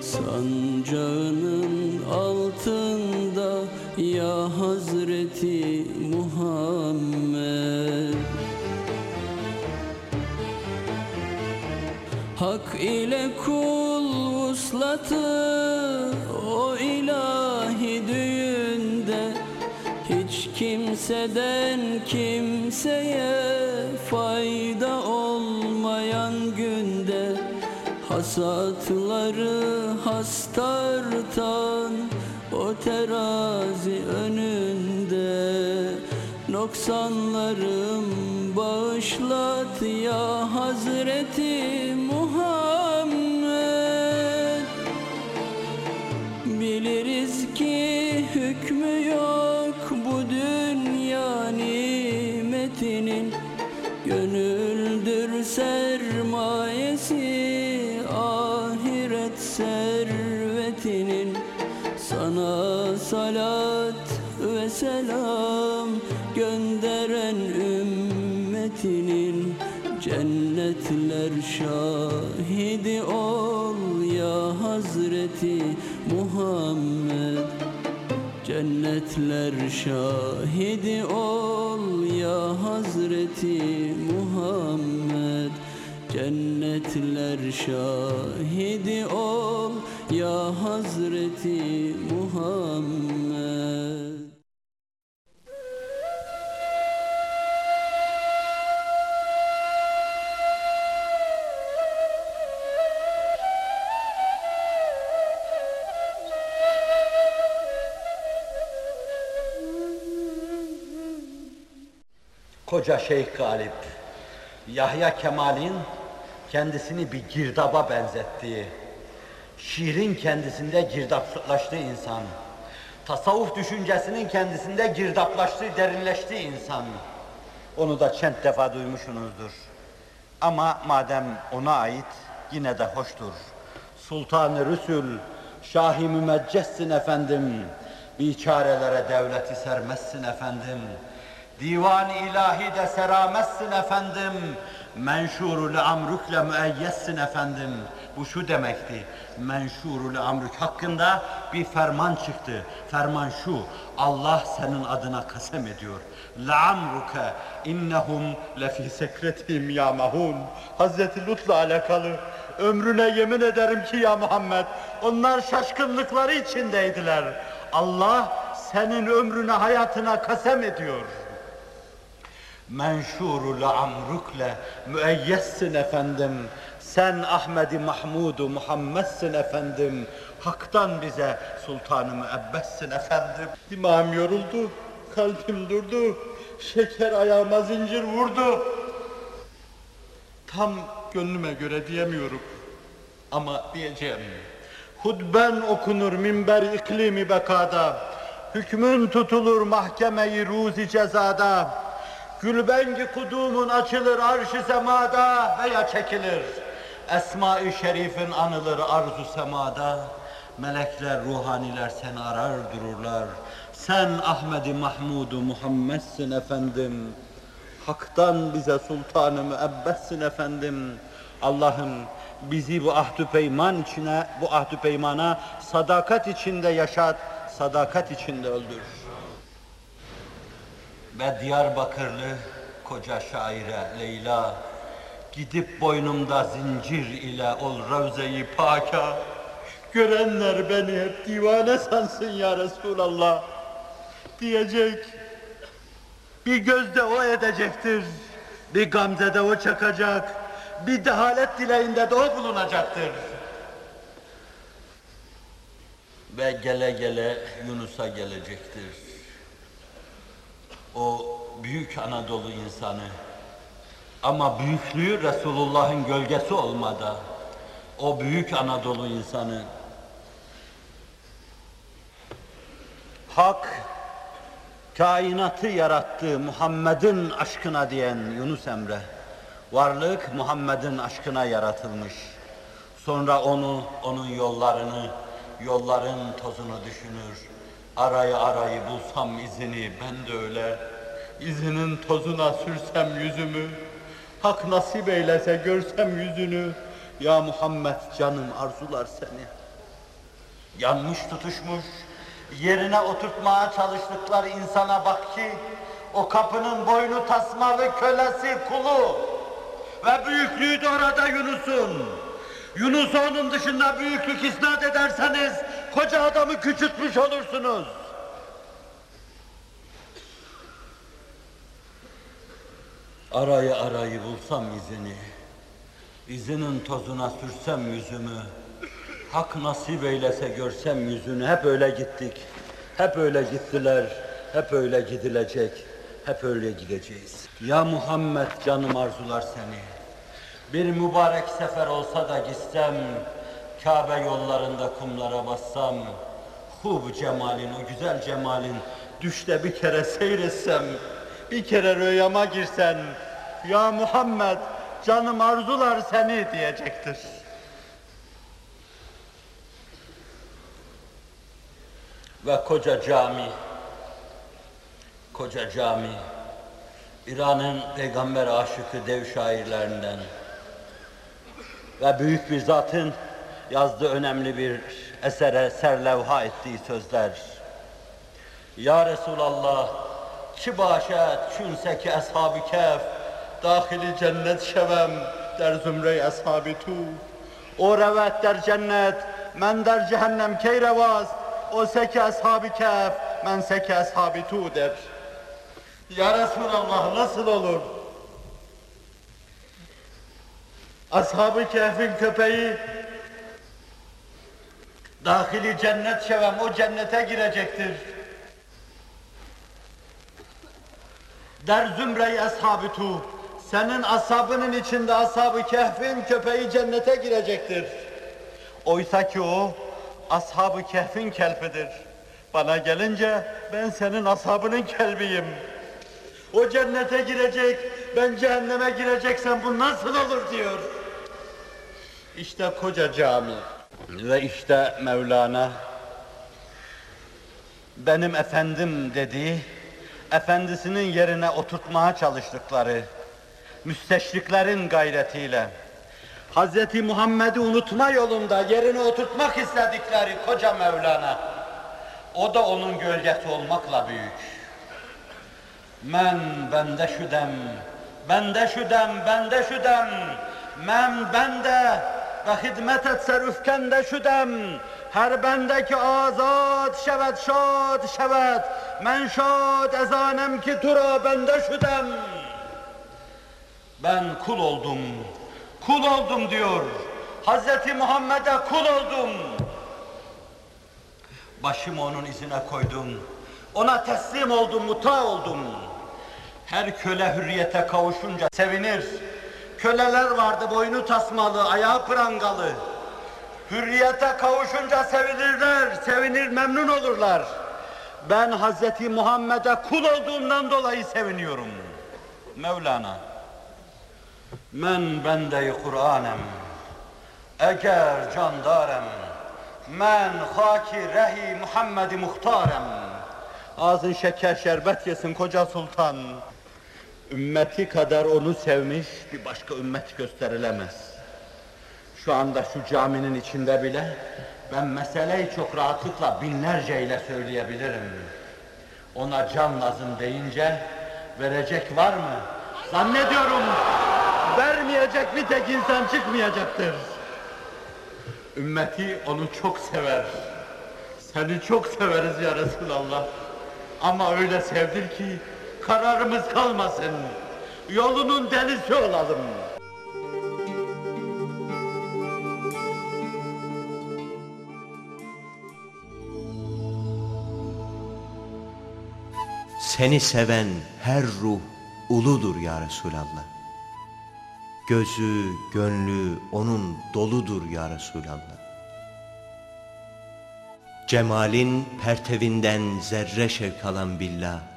Sancağının altında ya Hazreti Muhammed. Hak ile kul vuslatı o ilahi düğünde Hiç kimseden kimseye fayda olmayan günde Hasatları has tartan o terazi önünde Noksanlarım bağışlat ya Hazreti selam gönderen ümmetinin Cennetler şahidi ol ya Hazreti Muhammed. Cennetler şahidi ol ya Hazreti Muhammed. Cennetler şahidi ol ya Hazreti Muhammed Şeyh Galip, Yahya Kemal'in kendisini bir girdaba benzettiği, şiirin kendisinde girdaplaştığı insan, Tasavvuf düşüncesinin kendisinde girdaplaştı, derinleşti insan. Onu da çent defa duymuşsunuzdur. Ama madem ona ait yine de hoştur. Sultan-ı Rüsül, Şah-ı Mümeccessin efendim. Biçarelere devleti sermezsin efendim. Divan-ı ilahi de seramezsin efendim. Menşurul amrükle müeyyessin efendim. Bu şu demekti. Menşurul amrük hakkında bir ferman çıktı. Ferman şu. Allah senin adına kasem ediyor. La amruke innehum lefi sekretihim ya mahun. Hazreti Lut'la alakalı. Ömrüne yemin ederim ki ya Muhammed, onlar şaşkınlıkları içindeydiler. Allah senin ömrüne, hayatına kasem ediyor. Menşurul amrukle müeyyessin efendim. Sen Ahmedi Mahmudu Muhammed'sin efendim. Hak'tan bize sultanı müebbetsin efendim. Dimağım yoruldu, kalbim durdu. Şeker ayağıma zincir vurdu. Tam gönlüme göre diyemiyorum. Ama diyeceğim. Hudben okunur minber iklimi bekada. Hükmün tutulur mahkemeyi ruzi cezada. Gülbengi kudumun açılır arş-ı semada veya çekilir. Esma-i şerifin anılır arzu semada. Melekler, ruhaniler seni arar dururlar. Sen Ahmedi Mahmudu Muhammed'sin efendim. Hak'tan bize sultanı müebbetsin efendim. Allah'ım bizi bu ahdü peyman içine, bu ahdü peymana sadakat içinde yaşat, sadakat içinde öldür. Ve Diyarbakırlı koca şaire Leyla, gidip boynumda zincir ile ol Ravze-i Paka, görenler beni hep divane sansın ya Resulallah, diyecek. Bir gözde o edecektir, bir gamzede o çakacak, bir dehalet dileğinde de o bulunacaktır. Ve gele gele Yunus'a gelecektir. O büyük Anadolu insanı. Ama büyüklüğü Resulullah'ın gölgesi olmadı. O büyük Anadolu insanı. Hak, kainatı yarattı Muhammed'in aşkına diyen Yunus Emre. Varlık Muhammed'in aşkına yaratılmış. Sonra onu, onun yollarını, yolların tozunu düşünür. Arayı arayı bulsam izini ben de öyle. İzinin tozuna sürsem yüzümü. Hak nasip eylese görsem yüzünü. Ya Muhammed canım arzular seni. Yanmış tutuşmuş, yerine oturtmaya çalıştıkları insana bak ki, o kapının boynu tasmalı kölesi kulu ve büyüklüğü de orada Yunus'un. Yunus onun dışında büyüklük isnat ederseniz koca adamı küçültmüş olursunuz. Arayı arayı bulsam izini, izinin tozuna sürsem yüzümü, hak nasip eylese görsem yüzünü, hep öyle gittik, hep öyle gittiler, hep öyle gidilecek, hep öyle gideceğiz. Ya Muhammed canım arzular seni, bir mübarek sefer olsa da gitsem, Kabe yollarında kumlara bassam, hub cemalin, o güzel cemalin, düşte bir kere seyretsem, bir kere rüyama girsen, ya Muhammed canım arzular seni diyecektir. Ve koca cami, koca cami, İran'ın peygamber aşıkı dev şairlerinden ve büyük bir zatın yazdığı önemli bir esere serlevha ettiği sözler. Ya Resulallah, ki başet çünse ki ashab-ı kef, dahili cennet şevem der zümre ashab-ı tu. O revet der cennet, men der cehennem key revaz, o seki ashab-ı kef, men seki ashab-ı tu der. Ya Resulallah nasıl olur? Ashab-ı Kehf'in köpeği dahili cennet şevem o cennete girecektir. Der zümre-i ashab-ı tu. Senin ashabının içinde ashab-ı kehfin köpeği cennete girecektir. Oysa ki o ashab-ı kehfin kelpidir. Bana gelince ben senin ashabının kelbiyim. O cennete girecek, ben cehenneme gireceksem bu nasıl olur diyor. İşte koca cami ve işte Mevlana benim efendim dediği, efendisinin yerine oturtmaya çalıştıkları, müsteşriklerin gayretiyle, Hz. Muhammed'i unutma yolunda yerine oturtmak istedikleri koca Mevlana, o da onun gölgesi olmakla büyük. Men bende şu dem, bende şu dem, bende şu dem, men bende ve hizmet etse rüfkende şu dem, her bendeki azad şevet şad şevet, men şad ezanem ki tura bende şu dem. Ben kul oldum, kul oldum diyor. Hazreti Muhammed'e kul oldum. Başımı onun izine koydum. Ona teslim oldum, muta oldum. Her köle hürriyete kavuşunca sevinir. Köleler vardı boynu tasmalı, ayağı prangalı. Hürriyete kavuşunca sevinirler, sevinir, memnun olurlar. Ben Hazreti Muhammed'e kul olduğumdan dolayı seviniyorum. Mevlana. Men bende-i Kur'anem. Eğer candarem. Men haki rehi Muhammed-i Muhtarem. Ağzın şeker şerbet yesin koca sultan. Ümmeti kadar onu sevmiş bir başka ümmet gösterilemez. Şu anda şu caminin içinde bile ben meseleyi çok rahatlıkla binlerce ile söyleyebilirim. Ona can lazım deyince verecek var mı? Zannediyorum vermeyecek bir tek insan çıkmayacaktır. Ümmeti onu çok sever. Seni çok severiz ya Resulallah. Ama öyle sevdir ki kararımız kalmasın. Yolunun delisi olalım. Seni seven her ruh uludur ya Resulallah. Gözü, gönlü onun doludur ya Resulallah. Cemalin pertevinden zerre şevk alan billah.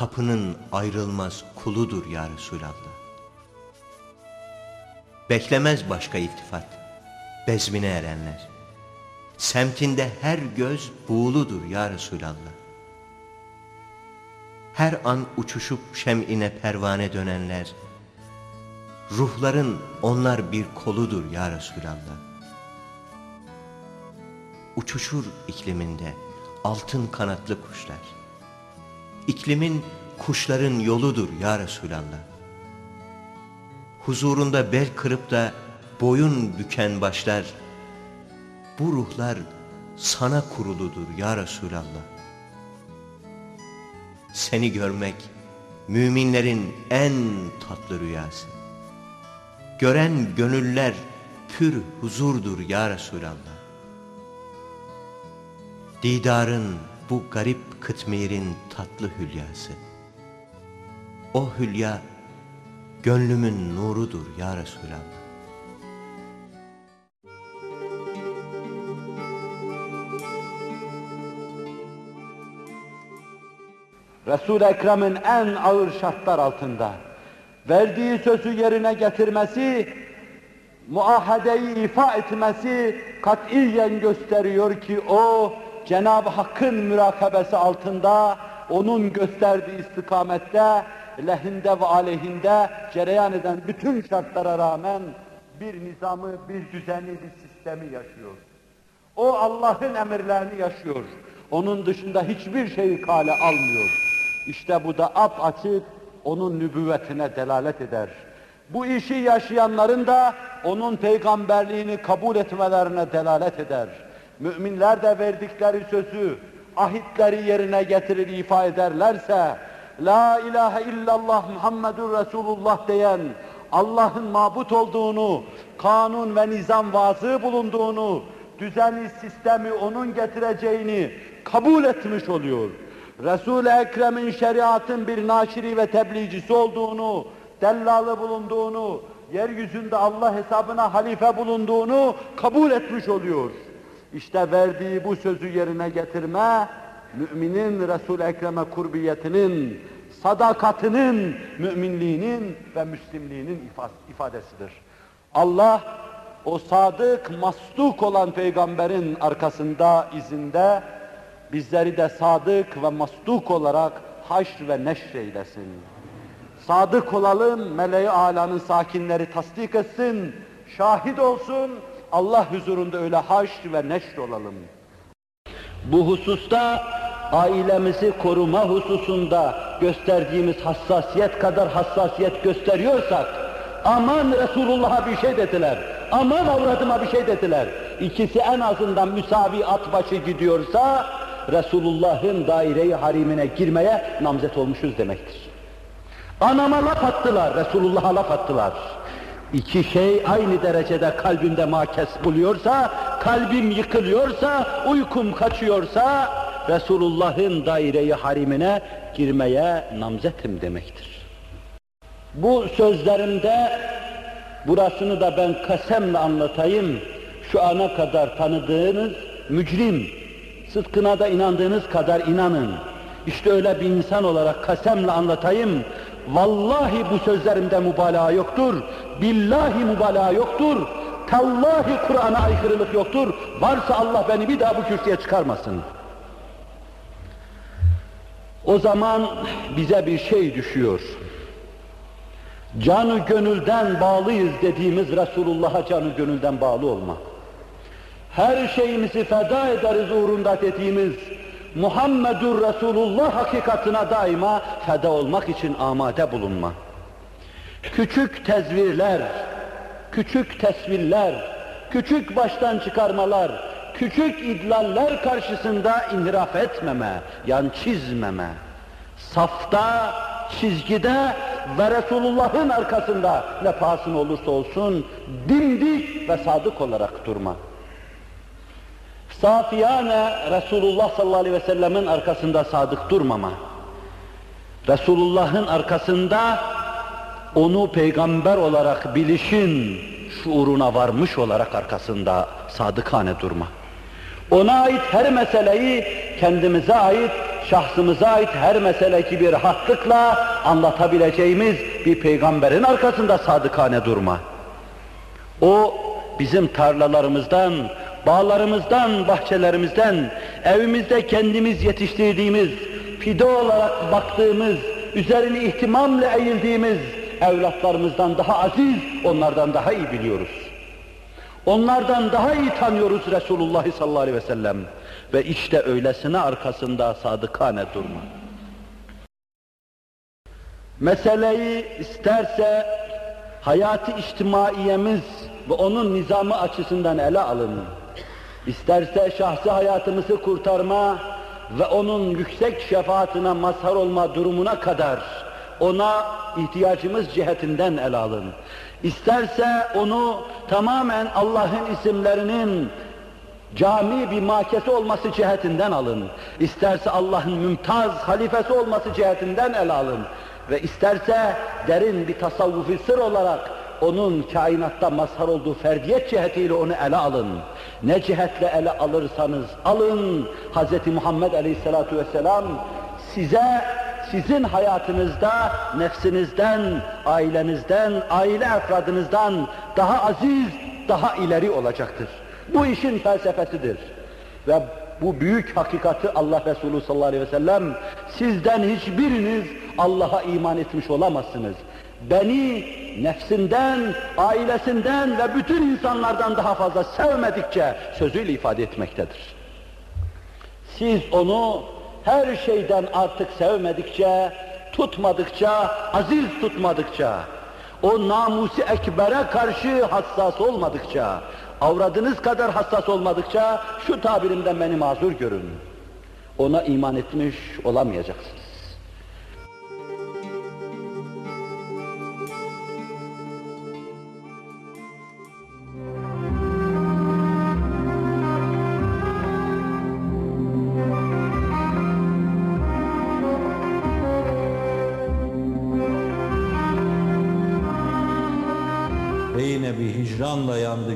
Kapının ayrılmaz kuludur ya Resulallah. Beklemez başka iltifat, bezmine erenler. Semtinde her göz buğuludur ya Resulallah. Her an uçuşup şem'ine pervane dönenler, ruhların onlar bir koludur ya Resulallah. Uçuşur ikliminde altın kanatlı kuşlar. İklimin kuşların yoludur ya Resulallah. Huzurunda bel kırıp da boyun büken başlar, bu ruhlar sana kuruludur ya Resulallah. Seni görmek müminlerin en tatlı rüyası. Gören gönüller pür huzurdur ya Resulallah. Didarın bu garip kıtmirin tatlı hülyası. O hülya gönlümün nurudur ya Resulallah. Resul-i Ekrem'in en ağır şartlar altında verdiği sözü yerine getirmesi, muahadeyi ifa etmesi katiyen gösteriyor ki o Cenab-ı Hakk'ın mürakabesi altında onun gösterdiği istikamette lehinde ve aleyhinde cereyan eden bütün şartlara rağmen bir nizamı, bir düzeni, bir sistemi yaşıyor. O Allah'ın emirlerini yaşıyor. Onun dışında hiçbir şeyi kale almıyor. İşte bu da ap açık onun nübüvvetine delalet eder. Bu işi yaşayanların da onun peygamberliğini kabul etmelerine delalet eder. Müminler de verdikleri sözü, ahitleri yerine getirir ifa ederlerse, La ilahe illallah Muhammedur Resulullah diyen, Allah'ın mabut olduğunu, kanun ve nizam vazı bulunduğunu, düzeni, sistemi onun getireceğini kabul etmiş oluyor. Resul-i Ekrem'in şeriatın bir naşiri ve tebliğcisi olduğunu, dellalı bulunduğunu, yeryüzünde Allah hesabına halife bulunduğunu kabul etmiş oluyor. İşte verdiği bu sözü yerine getirme, müminin Resul-i Ekrem'e kurbiyetinin, sadakatinin, müminliğinin ve müslimliğinin ifa- ifadesidir. Allah o sadık, masduk olan peygamberin arkasında, izinde bizleri de sadık ve masduk olarak haşr ve neşr eylesin. Sadık olalım, meleği alanın sakinleri tasdik etsin, şahit olsun, Allah huzurunda öyle haşr ve neşr olalım. Bu hususta ailemizi koruma hususunda gösterdiğimiz hassasiyet kadar hassasiyet gösteriyorsak, aman Resulullah'a bir şey dediler, aman avradıma bir şey dediler. İkisi en azından müsavi at başı gidiyorsa, Resulullah'ın daire-i harimine girmeye namzet olmuşuz demektir. Anama laf attılar, Resulullah'a laf attılar. İki şey aynı derecede kalbimde makes buluyorsa, kalbim yıkılıyorsa, uykum kaçıyorsa, Resulullah'ın daire-i harimine girmeye namzetim demektir. Bu sözlerimde, burasını da ben kasemle anlatayım, şu ana kadar tanıdığınız mücrim, sıdkına da inandığınız kadar inanın. İşte öyle bir insan olarak kasemle anlatayım, Vallahi bu sözlerimde mübalağa yoktur. Billahi mübalağa yoktur. Tallahi Kur'an'a aykırılık yoktur. Varsa Allah beni bir daha bu kürsüye çıkarmasın. O zaman bize bir şey düşüyor. Canı gönülden bağlıyız dediğimiz Resulullah'a canı gönülden bağlı olma. Her şeyimizi feda ederiz uğrunda dediğimiz Muhammedur Resulullah hakikatına daima feda olmak için amade bulunma. Küçük tezvirler, küçük tesviller, küçük baştan çıkarmalar, küçük idlaller karşısında inhiraf etmeme, yan çizmeme. Safta, çizgide ve Resulullah'ın arkasında ne pahasına olursa olsun dimdik ve sadık olarak durma safiyane Resulullah sallallahu aleyhi ve sellemin arkasında sadık durmama. Resulullah'ın arkasında onu peygamber olarak bilişin şuuruna varmış olarak arkasında sadıkane durma. Ona ait her meseleyi kendimize ait, şahsımıza ait her mesele gibi bir rahatlıkla anlatabileceğimiz bir peygamberin arkasında sadıkane durma. O bizim tarlalarımızdan, bağlarımızdan, bahçelerimizden, evimizde kendimiz yetiştirdiğimiz, fide olarak baktığımız, üzerine ihtimamla eğildiğimiz evlatlarımızdan daha aziz, onlardan daha iyi biliyoruz. Onlardan daha iyi tanıyoruz Resulullah sallallahu aleyhi ve sellem. Ve işte öylesine arkasında sadıkane durma. Meseleyi isterse hayatı içtimaiyemiz ve onun nizamı açısından ele alın. İsterse şahsi hayatımızı kurtarma ve onun yüksek şefaatine mazhar olma durumuna kadar ona ihtiyacımız cihetinden ele alın. İsterse onu tamamen Allah'ın isimlerinin cami bir makesi olması cihetinden alın. İsterse Allah'ın mümtaz halifesi olması cihetinden ele alın. Ve isterse derin bir tasavvufi sır olarak onun kainatta mazhar olduğu ferdiyet cihetiyle onu ele alın. Ne cihetle ele alırsanız alın, Hz. Muhammed Aleyhisselatü Vesselam size, sizin hayatınızda nefsinizden, ailenizden, aile efradınızdan daha aziz, daha ileri olacaktır. Bu işin felsefesidir. Ve bu büyük hakikati Allah Resulü sallallahu aleyhi ve sellem sizden hiçbiriniz Allah'a iman etmiş olamazsınız. Beni nefsinden, ailesinden ve bütün insanlardan daha fazla sevmedikçe sözüyle ifade etmektedir. Siz onu her şeyden artık sevmedikçe, tutmadıkça, aziz tutmadıkça, o namusi ekbere karşı hassas olmadıkça, avradınız kadar hassas olmadıkça şu tabirimden beni mazur görün. Ona iman etmiş olamayacaksınız.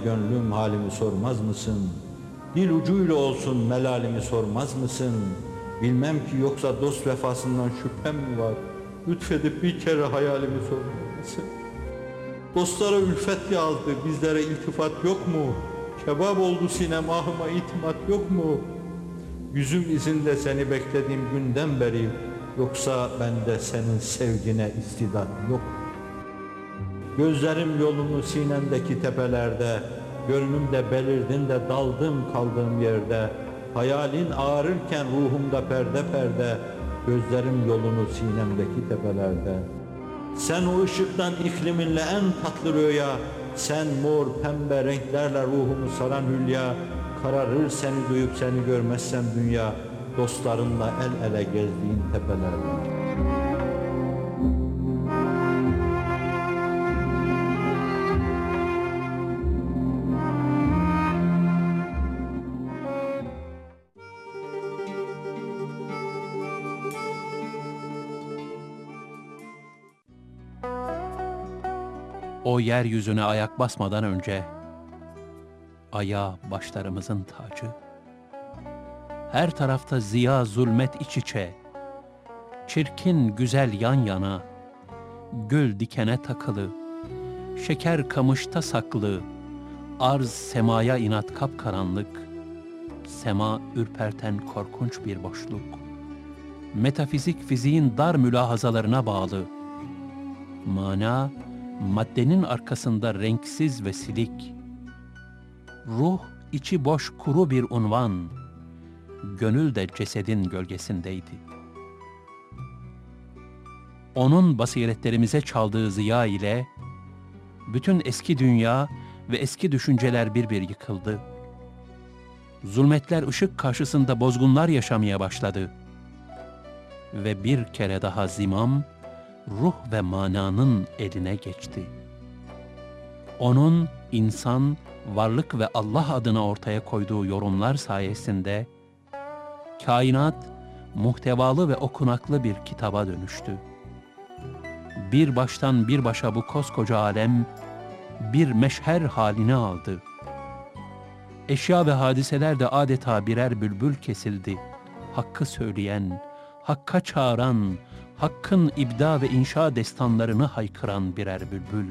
Gönlüm halimi sormaz mısın? Dil ucuyla olsun melalimi sormaz mısın? Bilmem ki yoksa dost vefasından şüphem mi var? Lütfedip bir kere hayalimi sormaz mısın? Dostlara ülfet yağdı, bizlere iltifat yok mu? Kebap oldu sinem ahıma itimat yok mu? Yüzüm izinde seni beklediğim günden beri Yoksa bende senin sevgine istidat yok Gözlerim yolunu sinemdeki tepelerde Gönlümde belirdin de daldım kaldığım yerde. Hayalin ağrırken ruhumda perde perde Gözlerim yolunu sinemdeki tepelerde. Sen o ışıktan ikliminle en tatlı rüya Sen mor pembe renklerle ruhumu saran hülya. Kararır seni duyup seni görmezsem dünya Dostlarınla el ele gezdiğin tepelerde O yeryüzüne ayak basmadan önce aya başlarımızın tacı. Her tarafta ziya zulmet iç içe, çirkin güzel yan yana, gül dikene takılı, şeker kamışta saklı, arz semaya inat kapkaranlık, sema ürperten korkunç bir boşluk. Metafizik fiziğin dar mülahazalarına bağlı. Mana, maddenin arkasında renksiz ve silik. Ruh içi boş kuru bir unvan. Gönül de cesedin gölgesindeydi. Onun basiretlerimize çaldığı ziya ile bütün eski dünya ve eski düşünceler bir bir yıkıldı. Zulmetler ışık karşısında bozgunlar yaşamaya başladı. Ve bir kere daha zimam, ruh ve mananın eline geçti. Onun insan, varlık ve Allah adına ortaya koyduğu yorumlar sayesinde kainat muhtevalı ve okunaklı bir kitaba dönüştü. Bir baştan bir başa bu koskoca alem bir meşher halini aldı. Eşya ve hadiseler de adeta birer bülbül kesildi. Hakkı söyleyen, hakka çağıran, Hakk'ın ibda ve inşa destanlarını haykıran birer bülbül.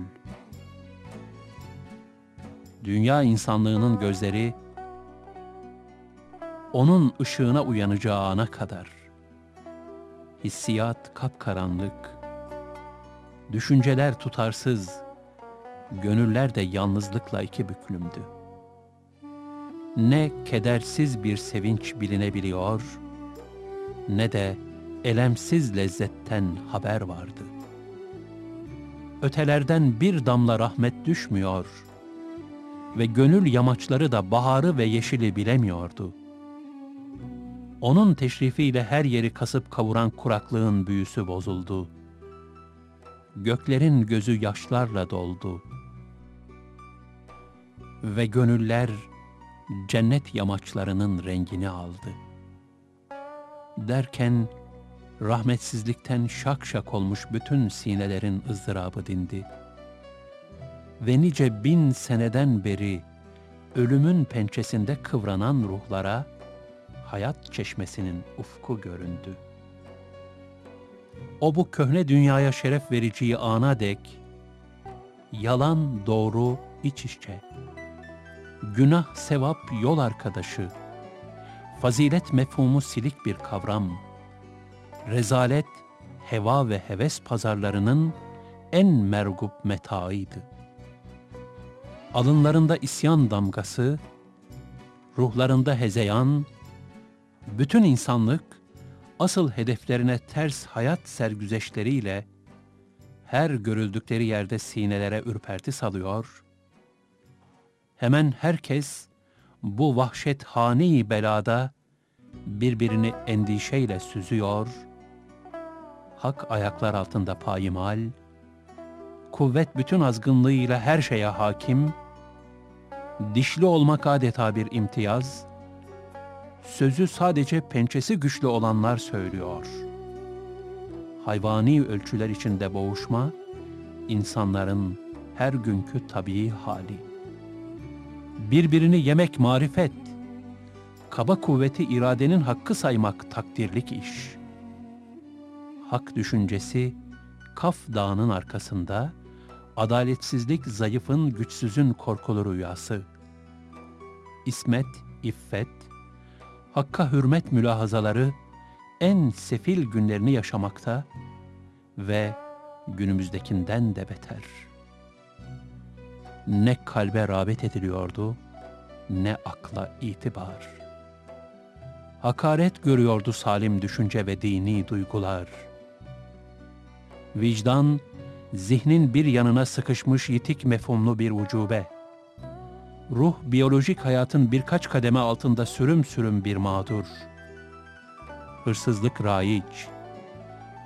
Dünya insanlığının gözleri, onun ışığına uyanacağı ana kadar. Hissiyat kapkaranlık, düşünceler tutarsız, gönüller de yalnızlıkla iki büklümdü. Ne kedersiz bir sevinç bilinebiliyor, ne de elemsiz lezzetten haber vardı. Ötelerden bir damla rahmet düşmüyor ve gönül yamaçları da baharı ve yeşili bilemiyordu. Onun teşrifiyle her yeri kasıp kavuran kuraklığın büyüsü bozuldu. Göklerin gözü yaşlarla doldu. Ve gönüller cennet yamaçlarının rengini aldı. Derken rahmetsizlikten şak şak olmuş bütün sinelerin ızdırabı dindi. Ve nice bin seneden beri ölümün pençesinde kıvranan ruhlara hayat çeşmesinin ufku göründü. O bu köhne dünyaya şeref vericiyi ana dek, yalan doğru iç içe, günah sevap yol arkadaşı, fazilet mefhumu silik bir kavram, rezalet, heva ve heves pazarlarının en mergup metaıydı. Alınlarında isyan damgası, ruhlarında hezeyan, bütün insanlık asıl hedeflerine ters hayat sergüzeşleriyle her görüldükleri yerde sinelere ürperti salıyor, hemen herkes bu vahşet hane belada birbirini endişeyle süzüyor, hak ayaklar altında payimal, kuvvet bütün azgınlığıyla her şeye hakim, dişli olmak adeta bir imtiyaz, sözü sadece pençesi güçlü olanlar söylüyor. Hayvani ölçüler içinde boğuşma, insanların her günkü tabii hali. Birbirini yemek marifet, kaba kuvveti iradenin hakkı saymak takdirlik iş. Hak düşüncesi, Kaf Dağı'nın arkasında, adaletsizlik zayıfın güçsüzün korkulu rüyası. İsmet, iffet, hakka hürmet mülahazaları en sefil günlerini yaşamakta ve günümüzdekinden de beter. Ne kalbe rağbet ediliyordu, ne akla itibar. Hakaret görüyordu salim düşünce ve dini duygular. Vicdan, zihnin bir yanına sıkışmış yitik mefhumlu bir ucube. Ruh, biyolojik hayatın birkaç kademe altında sürüm sürüm bir mağdur. Hırsızlık raiç,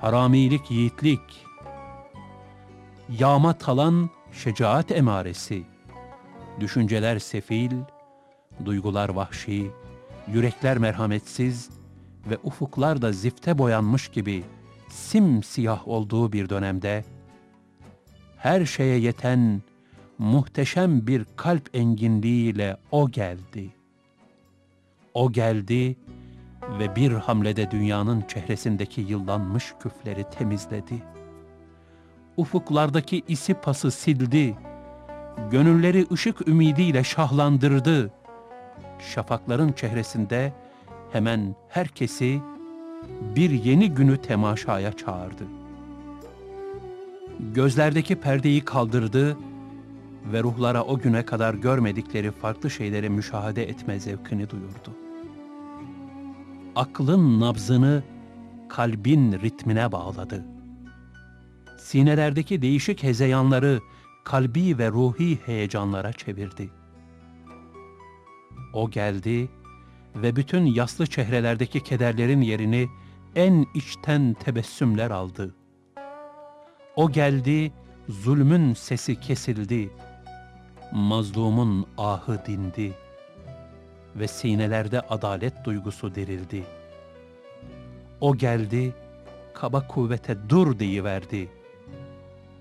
haramilik yiğitlik, yağma talan şecaat emaresi, düşünceler sefil, duygular vahşi, yürekler merhametsiz ve ufuklar da zifte boyanmış gibi simsiyah olduğu bir dönemde, her şeye yeten muhteşem bir kalp enginliğiyle o geldi. O geldi ve bir hamlede dünyanın çehresindeki yıllanmış küfleri temizledi. Ufuklardaki isi pası sildi. Gönülleri ışık ümidiyle şahlandırdı. Şafakların çehresinde hemen herkesi bir yeni günü temaşaya çağırdı. Gözlerdeki perdeyi kaldırdı ve ruhlara o güne kadar görmedikleri farklı şeyleri müşahede etme zevkini duyurdu. Aklın nabzını kalbin ritmine bağladı. Sinelerdeki değişik hezeyanları kalbi ve ruhi heyecanlara çevirdi. O geldi ve bütün yaslı çehrelerdeki kederlerin yerini en içten tebessümler aldı. O geldi, zulmün sesi kesildi, mazlumun ahı dindi ve sinelerde adalet duygusu dirildi. O geldi, kaba kuvvete dur deyiverdi.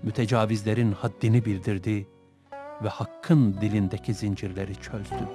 Mütecavizlerin haddini bildirdi ve hakkın dilindeki zincirleri çözdü.